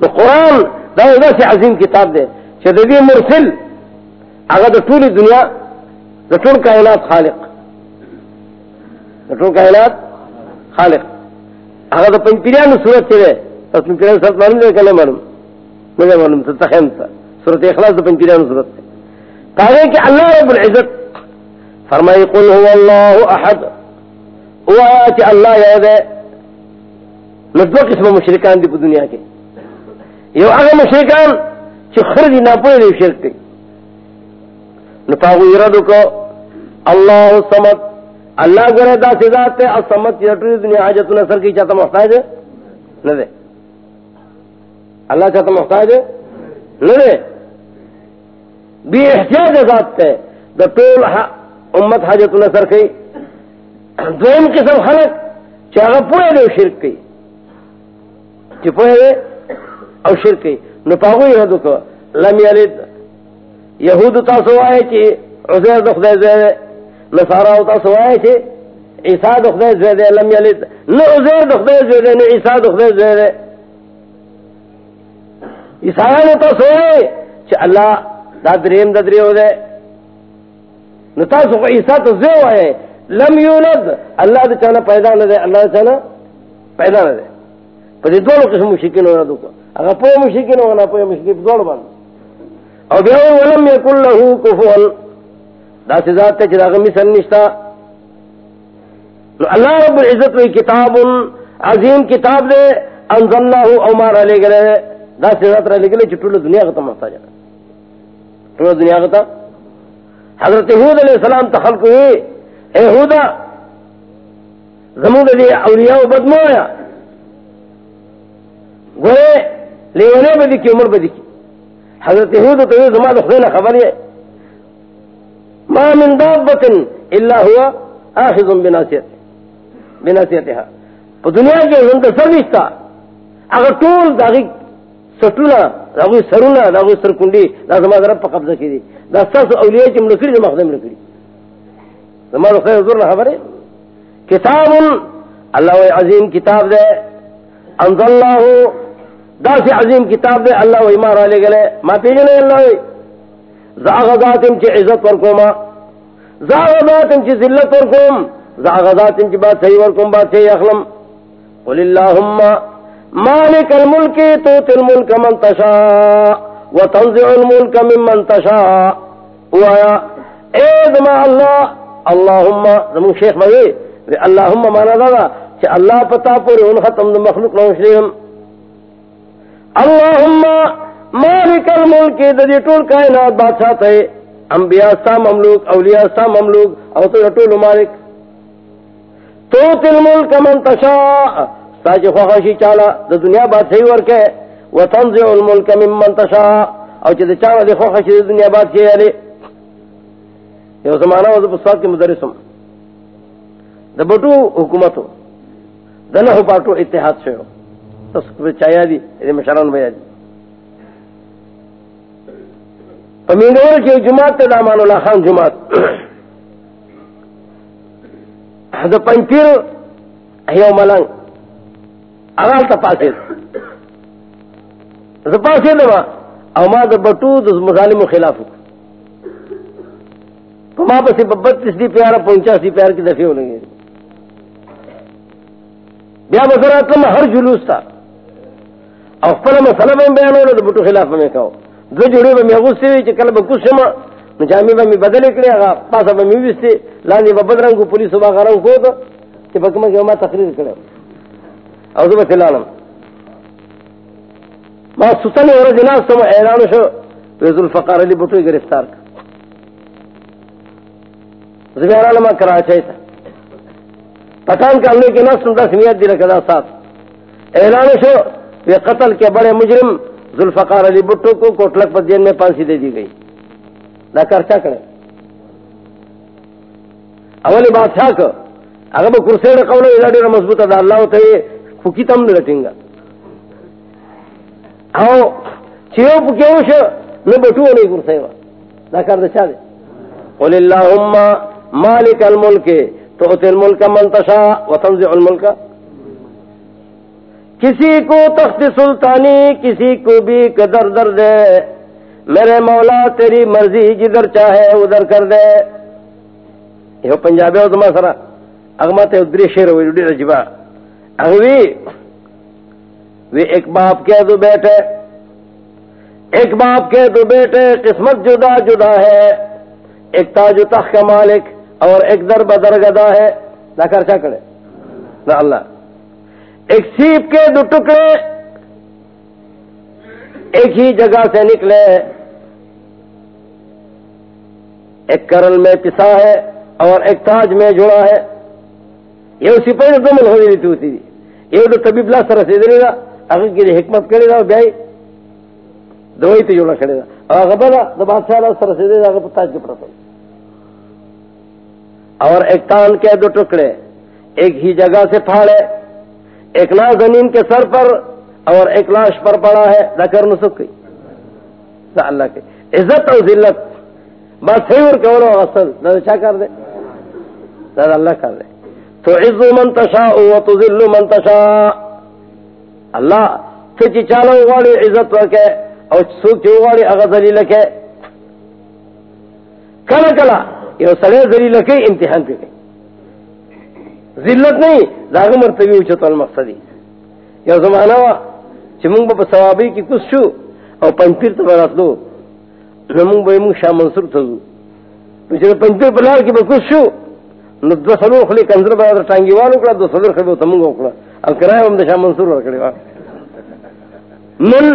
نو قرآن دا یو داسې عظیم کتاب دی چې د دې مرسل هغه د ټولې دنیا د ټول کائنات خالق۔ ټول کائنات خالق. هغه د پنځپیرانو صورت چې دی پنچیران صورت معلوم دے کلے معلوم. مجھے معلوم تھا تخیم تھا. صورت اخلاص تو پنچیران صورت تھے. کہا کہ اللہ رب العزت فرمائی، قل هو اللہ احد. ہوا کہ اللہ یاد ہے. نو دو قسم مشرکان دی پا دنیا کے. یو اگر مشرکان چی خردی ناپوی دی شرک دی نو پاگو یردو کو، اللہ سمت اللہ گرے دا سی تے السمت چی دنیا حاجت نصر کی چاہتا محتاج ہے؟ نہ دے۔ اللہ چاہتا محتاج ہے؟ نہ دے۔ بی احتیاج ذات تے۔ دا طول امت حاجت نصر کی۔ دویم قسم خلق چاہا پوئے دے شرک کی۔ چی پوئے دے او شرک کی۔ نو پاگو یردو کو۔ لم یلد۔ یہود تاسو آئے چی عزیر دخ دے زیدے نصارا ہوتا سوائے چھے عیسیٰ دخدے زیدے لم یلد. نو عزیر دخدے زیدے نو عیسیٰ دخدے زیدے عیسیٰ ہوتا سوائے چھے اللہ دا دریم دا دری ہو دے نو تاسو عیسیٰ تو زیو آئے لم یولد. اللہ دا چانا پیدا نہ دے اللہ دا چانا پیدا نہ دے پر یہ دونوں قسم مشکل ہونا دو اگر پوئے مشکل ہونا پوئے مشکل دونوں بان اور بیاؤں ولم یکن لہو کفوان. دا سزاد تے چدا غمی سن نشتا. اللہ رب العزت وی کتاب عظیم کتاب دے انزل اللہ او علی گلے دا سزاد را لگلے چٹول دنیا غتا محتاج ٹول دنیا غتا حضرت حود علیہ السلام تخلق ہوئی. اے حودا زمود علی اولیاء بدمو آیا. گوئے لیونے بدی کی، عمر بدی کی. حضرت حود تو یہ زمان خدینا خبری ہے. ما من دابت الا هو آخذ بناسیت بناسیتها پا دنیا کے ان کا سر اگر طول داغی سٹونا داغی سرونا داغی سرکنڈی دا زمان رب پا قبضہ کی دی دا ساس اولیاء چی ملکری دا مخدم لکری زمان خیر حضور نہ خبر ہے کتاب اللہ و عظیم کتاب دے انزل اللہ دا سے عظیم کتاب دے اللہ و ایمان علی گلے ما پیجنے اللہ و زاغذاتم چی عزت ورکوما زاغذاتم چی ذلت ورکوم زاغذاتم چی بات صحیح ورکوم بات صحیح اخلم۔ قل اللہم، مالک الملک، توت الملک من تشاء وتنزع الملک من من تشاء وایا اے دما اللہ، اللہم زمون شیخ مگی اللہم مانا دادا چی اللہ پتا پوری ان ختم دم مخلوق نوشلیم اللہم مالک الملک ددی ٹول کائنات، بادشاہ تے انبیاء سا مملوک، اولیاء سا مملوک او تو ٹول مالک۔ تو تل ملک من تشاء ساج خوشی چالا د دنیا بادشاہی ورکے وتنزع الملک ممن تشاء او چې چالا د خوشی د دنیا بادشاہی علی یو زمانہ وز استاد کے مدرسم د بټو حکومتو دنه پاټو اتحاد شو تاسو چایا دي د مشران بیا دي پمینور کی جماعت تے دامان اللہ خان جماعت. دا پنپیر ایو ملنگ اغال تا پاسید دا پاسید ما او ما دا بطو دا مظالم خلافو تو ما بسی ببتیس دی پیارا پونچاس دی پیار کی دفعی ہو لگی بیا بسرات لما ہر جلوس تا او خپل مسئلہ میں بیانو دا بطو خلاف میں کہو دو جوڑے با می اغسطی وی چی کل با کس شما نجامی با می بدل اکڑی اغا پاسا با می ویستی لانی با بدرنگو پولیسو با غرنگ کو تو چی با کما ما تقریر کرے او زبا تلانم ما ستنی ورہ جناز سمو اعلانو شو ویزو الفقار علی بطوی گرفتار کا زبی اعلان ما کراچائی تا پتان کا اللہ کی نفس دس نیت دی رکھا ساتھ اعلان شو، وی قتل کے بڑے مجرم ذوالفقار علی بٹو کو کوٹلک پر جیل میں پانسی دے دی گئی۔ نہ کرچا کرے۔ اولی بادشاہ کو اگر وہ کرسی کرسے قول ادارے مضبوط ادا اللہ ہوتا ہے خوکی تم نہیں رٹیں گا۔ ہاں چیو پکیوش نہ بٹو نہیں کرسے وا نہ کر دے چاہ دے۔ قل اللہم مالک الملک، تو الملک من تشاء وتنزع الملک۔ کسی کو تخت سلطانی، کسی کو بھی قدر در دے میرے مولا، تیری مرضی جدھر چاہے ادھر کر دے۔ یہ پنجابی ہو تمہارا سرا اگما تے ادری شیر ہوئی ڈی رجبا اگوی وہ ایک باپ کے دو بیٹے ایک باپ کے دو بیٹے قسمت جدا جدا ہے۔ ایک تاج تخ کا مالک اور ایک در بدر گدا ہے۔ نہ خرچہ کرے۔ نہ اللہ۔ ایک سیپ کے دو ٹکڑے ایک ہی جگہ سے نکلے ایک کرل میں پسا ہے اور ایک تاج میں جڑا ہے۔ یہ اسی پہ دمن ہو رہی تھی یہ تو طبی بلا سر سے دے گا اگر کی حکمت کرے گا بھائی، دوائی تو جوڑا کرے گا اور بڑا تو بادشاہ سر سے دے گا تاج کے پرسن اور ایک کان کے دو ٹکڑے ایک ہی جگہ سے پھاڑے۔ ایک لاش زمین کے سر پر اور ایک لاش پر پڑا ہے نہ نسک اللہ کے۔ عزت اور ذلت۔ بس صحیح اور کہ اصل۔ کیا کر دے۔ دادا اللہ کر دے۔ تو عز منتشا تو ذل منتشا اللہ تو چالو والی عزت رکھے اور سوکھ چو والی اگر دلی لکھے کلا کلا، یہ سڑے زری لکھے امتحان پہ گئی ذلت نہیں داغ مرتبی اچھو تو مقصدی. یا زمانہ وا چمنگ با ثوابی کی کچھ شو اور پنپیر تو برات لو نمنگ با امنگ شاہ منصور تھو پچھے پنپیر بلار کی با کچھ شو، نو دو سلور خلی کنزر برات ٹانگی والو کڑا دو سلور خلی تمنگ اکڑا اب کرائے ہم دا شاہ منصور ورکڑی من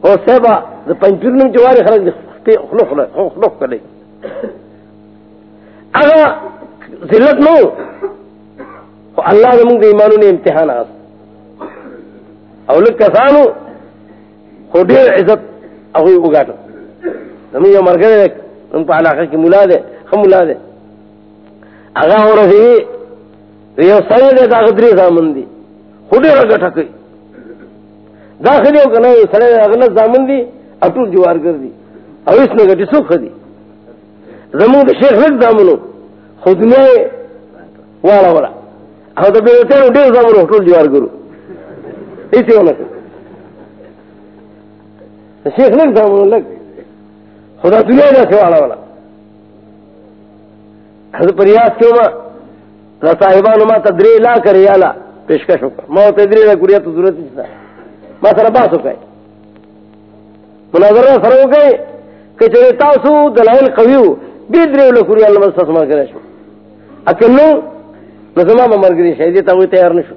اور سیبا دا پنپیر نم جواری خلق خلق خلق خلق خلق اگر ذلت نو اللہ زمون ایمانو نے امتحان آس اولک کسانو خو دیر عزت اگوی اگاٹو. زمون یو مرگره دیکھ ان پا علاقه کی ملا دے، خم ملا دے. اگا ہو رفی یو سنگ دے دا غدری زامن دی. خو دیر اگا ٹھکی داخلی ہو کنا یو سنگ دے اگنت زامن دی اٹول جوار کر دی. او اس نے گٹی سوکھ دی. زمون د شیخ لک زامنو. خو والا والا. او د ډیر ټول جوار ګرو هیڅ ونه شیخ لک زامنو لک خدا دنیا نه څه والا والا. حضرت پریاس کیوں ما دا صاحبانو ما تدری لا کری یالا پیشکش وکړه ما تدری لا کړیا ته ضرورت نشته ما سره باسو کوي مناظره سره وکړي کچې تاسو دلایل قوی وو له کوري الله مس تاسو شو. اکه نو نو زما ما مرګري شه دې ته وي تیار نشو.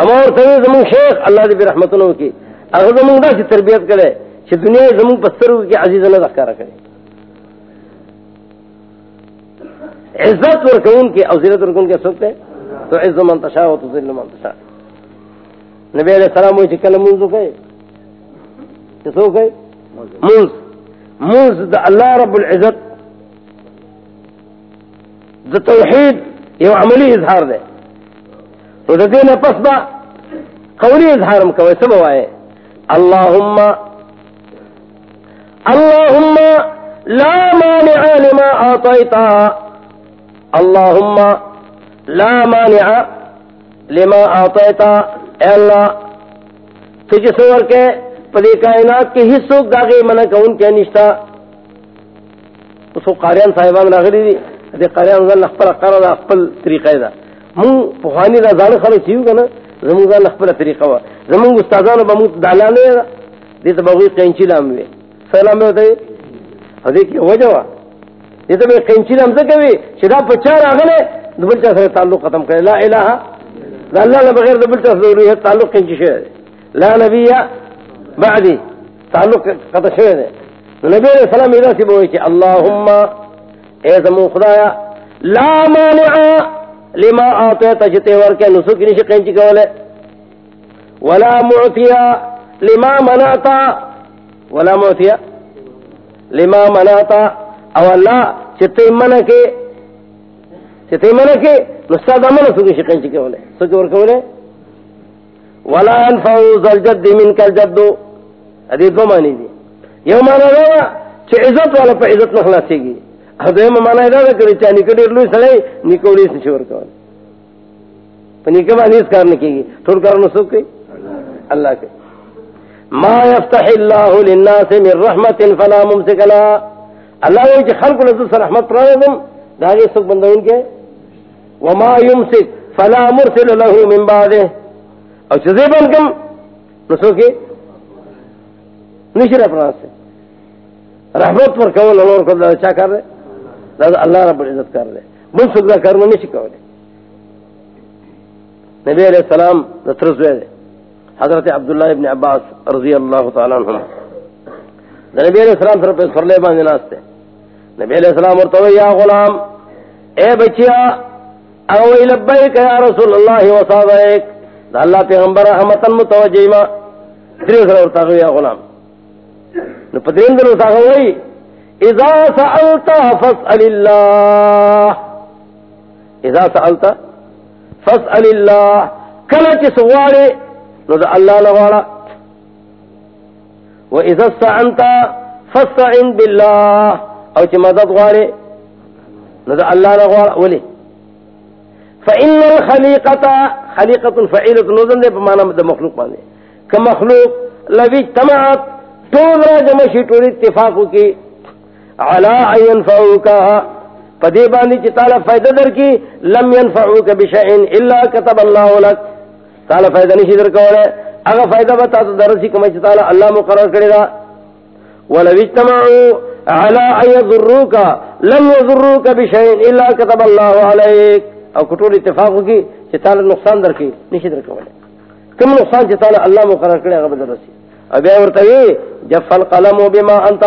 اما اور ته زمون شیخ، الله دې رحمتونو کی هغه زمون دا چې تربيت کړي چې دنیا زمون پسترو کې عزیز نه ذکر کړي عزت ورکون کی او ذلت ورکون کے سکتے تو عز من تشاء و تذل من تشاء. نبی علیہ السلام وہی چکل منزو کہے کسو کہے منز منز دا اللہ رب العزت دا توحید یو عملی اظہار دے تو دا دین پس با قولی اظہار مکوئے سب ہوئے اللہم اللہم لا مانع لما آطیتا اللہم لا مانع لما آطیتا اے اللہ تجھ سور کے پدی کائنات کے حصوں داغے منع کون کیا نشتا اس کو قاریان صاحبان راغلی دی دے قاریان ځان خپل قرار خپل طریقې دا مون په خواني دا ځان خلک چیو کنه زمون ځان خپل طریقه وا زمون استادانو به مون دالانه دې ته به قینچی لام وي. سلام وته هدي کې وجوا دې ته به قینچی لام څه کوي؟ چې دا په چار اغله د بل چا سره تعلق ختم کړي لا اله لا الله نه بغیر د بل چا سره تعلق قینچی شه لا نبی بعدی، تعلق قطع شوه ده نبی علیہ السلام ایدا سی بوئی کہ اللہم اے زمون خدایا، لا مانع لما آتیتا جتے ورکے نسوکی نشی قینچی کولے. ولا معتیا لما مناتا، ولا معتیا لما مناتا. او اللہ چتے منکے چتے منکے نستا دا من سوکی نشی قینچی کولے. سوکی ورکولے ولا انفعو زلجد من کل جدو ادی دو معنی دی. یو معنی دا چې عزت والا په عزت نه خلاصيږي او دویم معنی دا ده چې یعنی چا نیکه ډېر لوی سړی، نیکه وړي څه ورکول. په نیکه باندې کار نه ټول څوک کوي؟ الله کوي. ما يفتح الله للناس من رحمة فلا ممسك لها الله وی چې خلق له رحمت راوړم، دا یې څوک بندون کې وما يمسك فلا مرسل له من بعده. او چې زیبن کم نو څوک نشي پرانسه رحمت پر کول اور کو چا کر رہے دا اللہ رب العزت کر رہے بل څوک دا کارونه نشي کولای نبی علیہ السلام د ترزوی حضرت عبداللہ ابن عباس رضی اللہ تعالی عنہ نبی علیہ السلام سر سره په سرلې باندې ناشته نبی علیہ السلام ورته یا غلام، اے بچیا او لبیک یا رسول الله وصابیک دا الله پیغمبر رحمتن متوجی ما۔ دریو سره ورته یا غلام۔ نو په دین درو تاغه وای اذا سالت فاسال الله. اذا سالت فاسال الله. کله چې سواله نو دا الله لغواړه و اذا استعنت فاستعن بالله. او چې مدد غواړي، نو دا الله لغواړه ولي. فإن الخليقة، خليقة فعيلة نوزن دے پمانا دا مخلوق باندے کہ مخلوق لوی تمعت طول را جمع شی طول اتفاقو کی علا ينفعوکا پدی باندی چی تعالی فائدہ در کی، لم ينفعوک بشئن الا کتب اللہ لک تعالی فائدہ نشی در کولے. اگر فائدہ بتا تو درسی کمی چی تعالی اللہ مقرر کرے گا. ولو اجتمعوا على ان يضروك، لم يضروك بشيء الا كتب الله عليك. او کټول اتفاق وکي چې تعالی نقصان در کی درکې نشي درکولای کوم نقصان چې تعالی الله مقرر کړی هغه بدل رسی. او بیا ورته وی جف القلم بما انت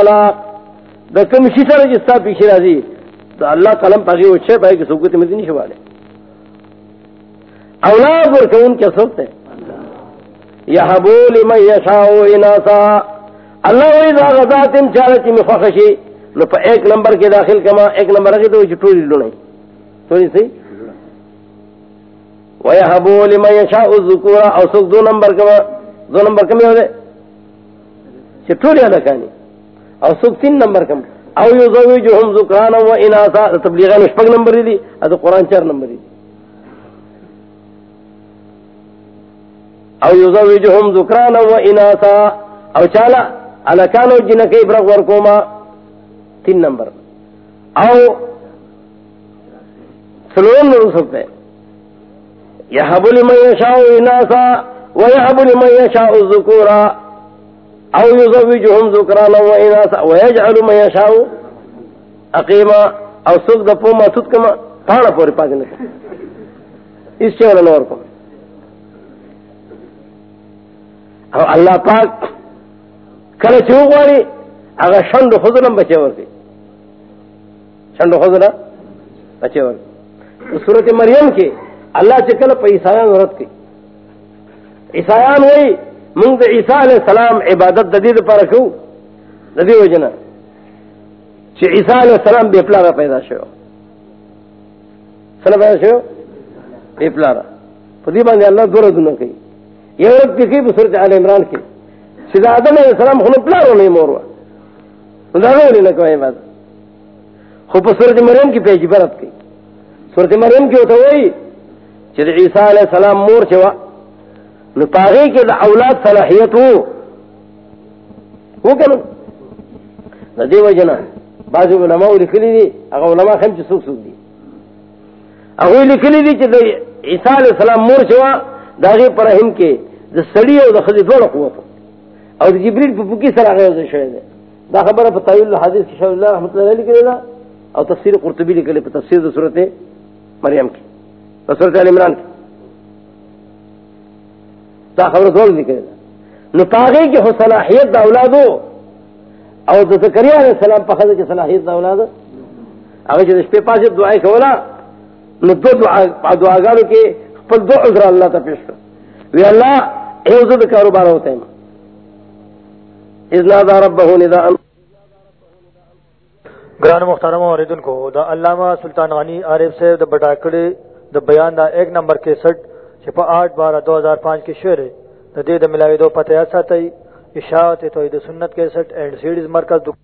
لا د کوم شي سره چې تاسو پیښ راځي د الله قلم پغي او چې پای کې سوګته مې نشي واله اولاد ور ورکون کې څوک ته یحبو لمن یشاء اناسا. الله وی دا غذاتم چاله چې مخخشي نو په ایک نمبر کې داخل کما ایک نمبر کې ته ټولې لونه ټولې سي ويهبو لمن يشاء الذكورا او سوق دو نمبر کما دو نمبر کم یو دے چې ټول یاد کانی او سوق تین نمبر کم. او یزوجهم ذکرانا و اناسا. تبلیغان شپږ نمبر دي او قرآن چار نمبر دي او یزوجهم ذکرانا و اناسا. او چالا الکانو جنکی برغ ورکوما. تین نمبر. او سلون نرسل تے. يهب لمن يشاء إناثا ويهب لمن يشاء الذكورا أو يزوجهم ذكرانا وإناثا ويجعل من يشاء أقيما أو سوق دپو ما تد کما پانا پوری پاک نکا اس چیولا نور کو. او اللہ پاک کله چې وغواړي هغه شند خزلم بچي ورکي شند خزلم بچي ورکي سورته مریم کې اللہ چکل پہ عیسایان عورت کی. عیسایان ہوئی منگ تو عیسیٰ علیہ السلام عبادت ددید پر رکھو ددی وجنا چھ عیسیٰ علیہ السلام بے پلارا پیدا شو سن پیدا شو بے پلارا پدی باندې الله دور دونه کوي. یو وخت کې په سورته ال عمران کې. چې آدم علیہ السلام خو پلارو نه موروا دا نه نه کوي بعد خو په سورته مریم کې پیجی برت کوي. سورته مریم کې وته وایي چې عیسی علیہ السلام مور چې وا نو پاغه کې د اولاد صلاحیت ہو. وو وکړو د دې وجنه بعض علماء لیکلي دي هغه علماء هم چې څوک څوک دي هغه لیکلي دي چې د عیسی علیہ السلام مور چې وا داغه پر رحم کې د سړی او د خځې ډول قوت او د جبريل په پوکي سره هغه شوی دی دا خبر خبره په تایل حدیث کې شاو الله رحمت الله علیه لیکلی دا، او تفسیر قرطبی لیکلی په تفسیر د سورته مریم کې سورت علی عمران کی. تا خبر ټول لیکل نو پاغه کې هو صلاحیت د اولادو، او د زکریا علیہ السلام په خزه کې صلاحیت د اولادو. هغه چې شپې پاسه دعا کولا، نو دو دعا په دعاګانو کې خپل دعا عذر الله ته پیش کړ وی الله ایو زو د کاروبار ہوتا ہے اذ نادى ربه نداء گران محترم اوریدن کو دا علامہ سلطان غنی عارف سے دا بٹاکڑے دا بیان دا ایک نمبر کے سٹ چھپا آٹھ بارہ دو ہزار پانچ شوره د دې د ملاوي دوه دو پتہ ساتي اشاعت توحید سنت کے سٹ اینڈ سیڈز مرکز دکھ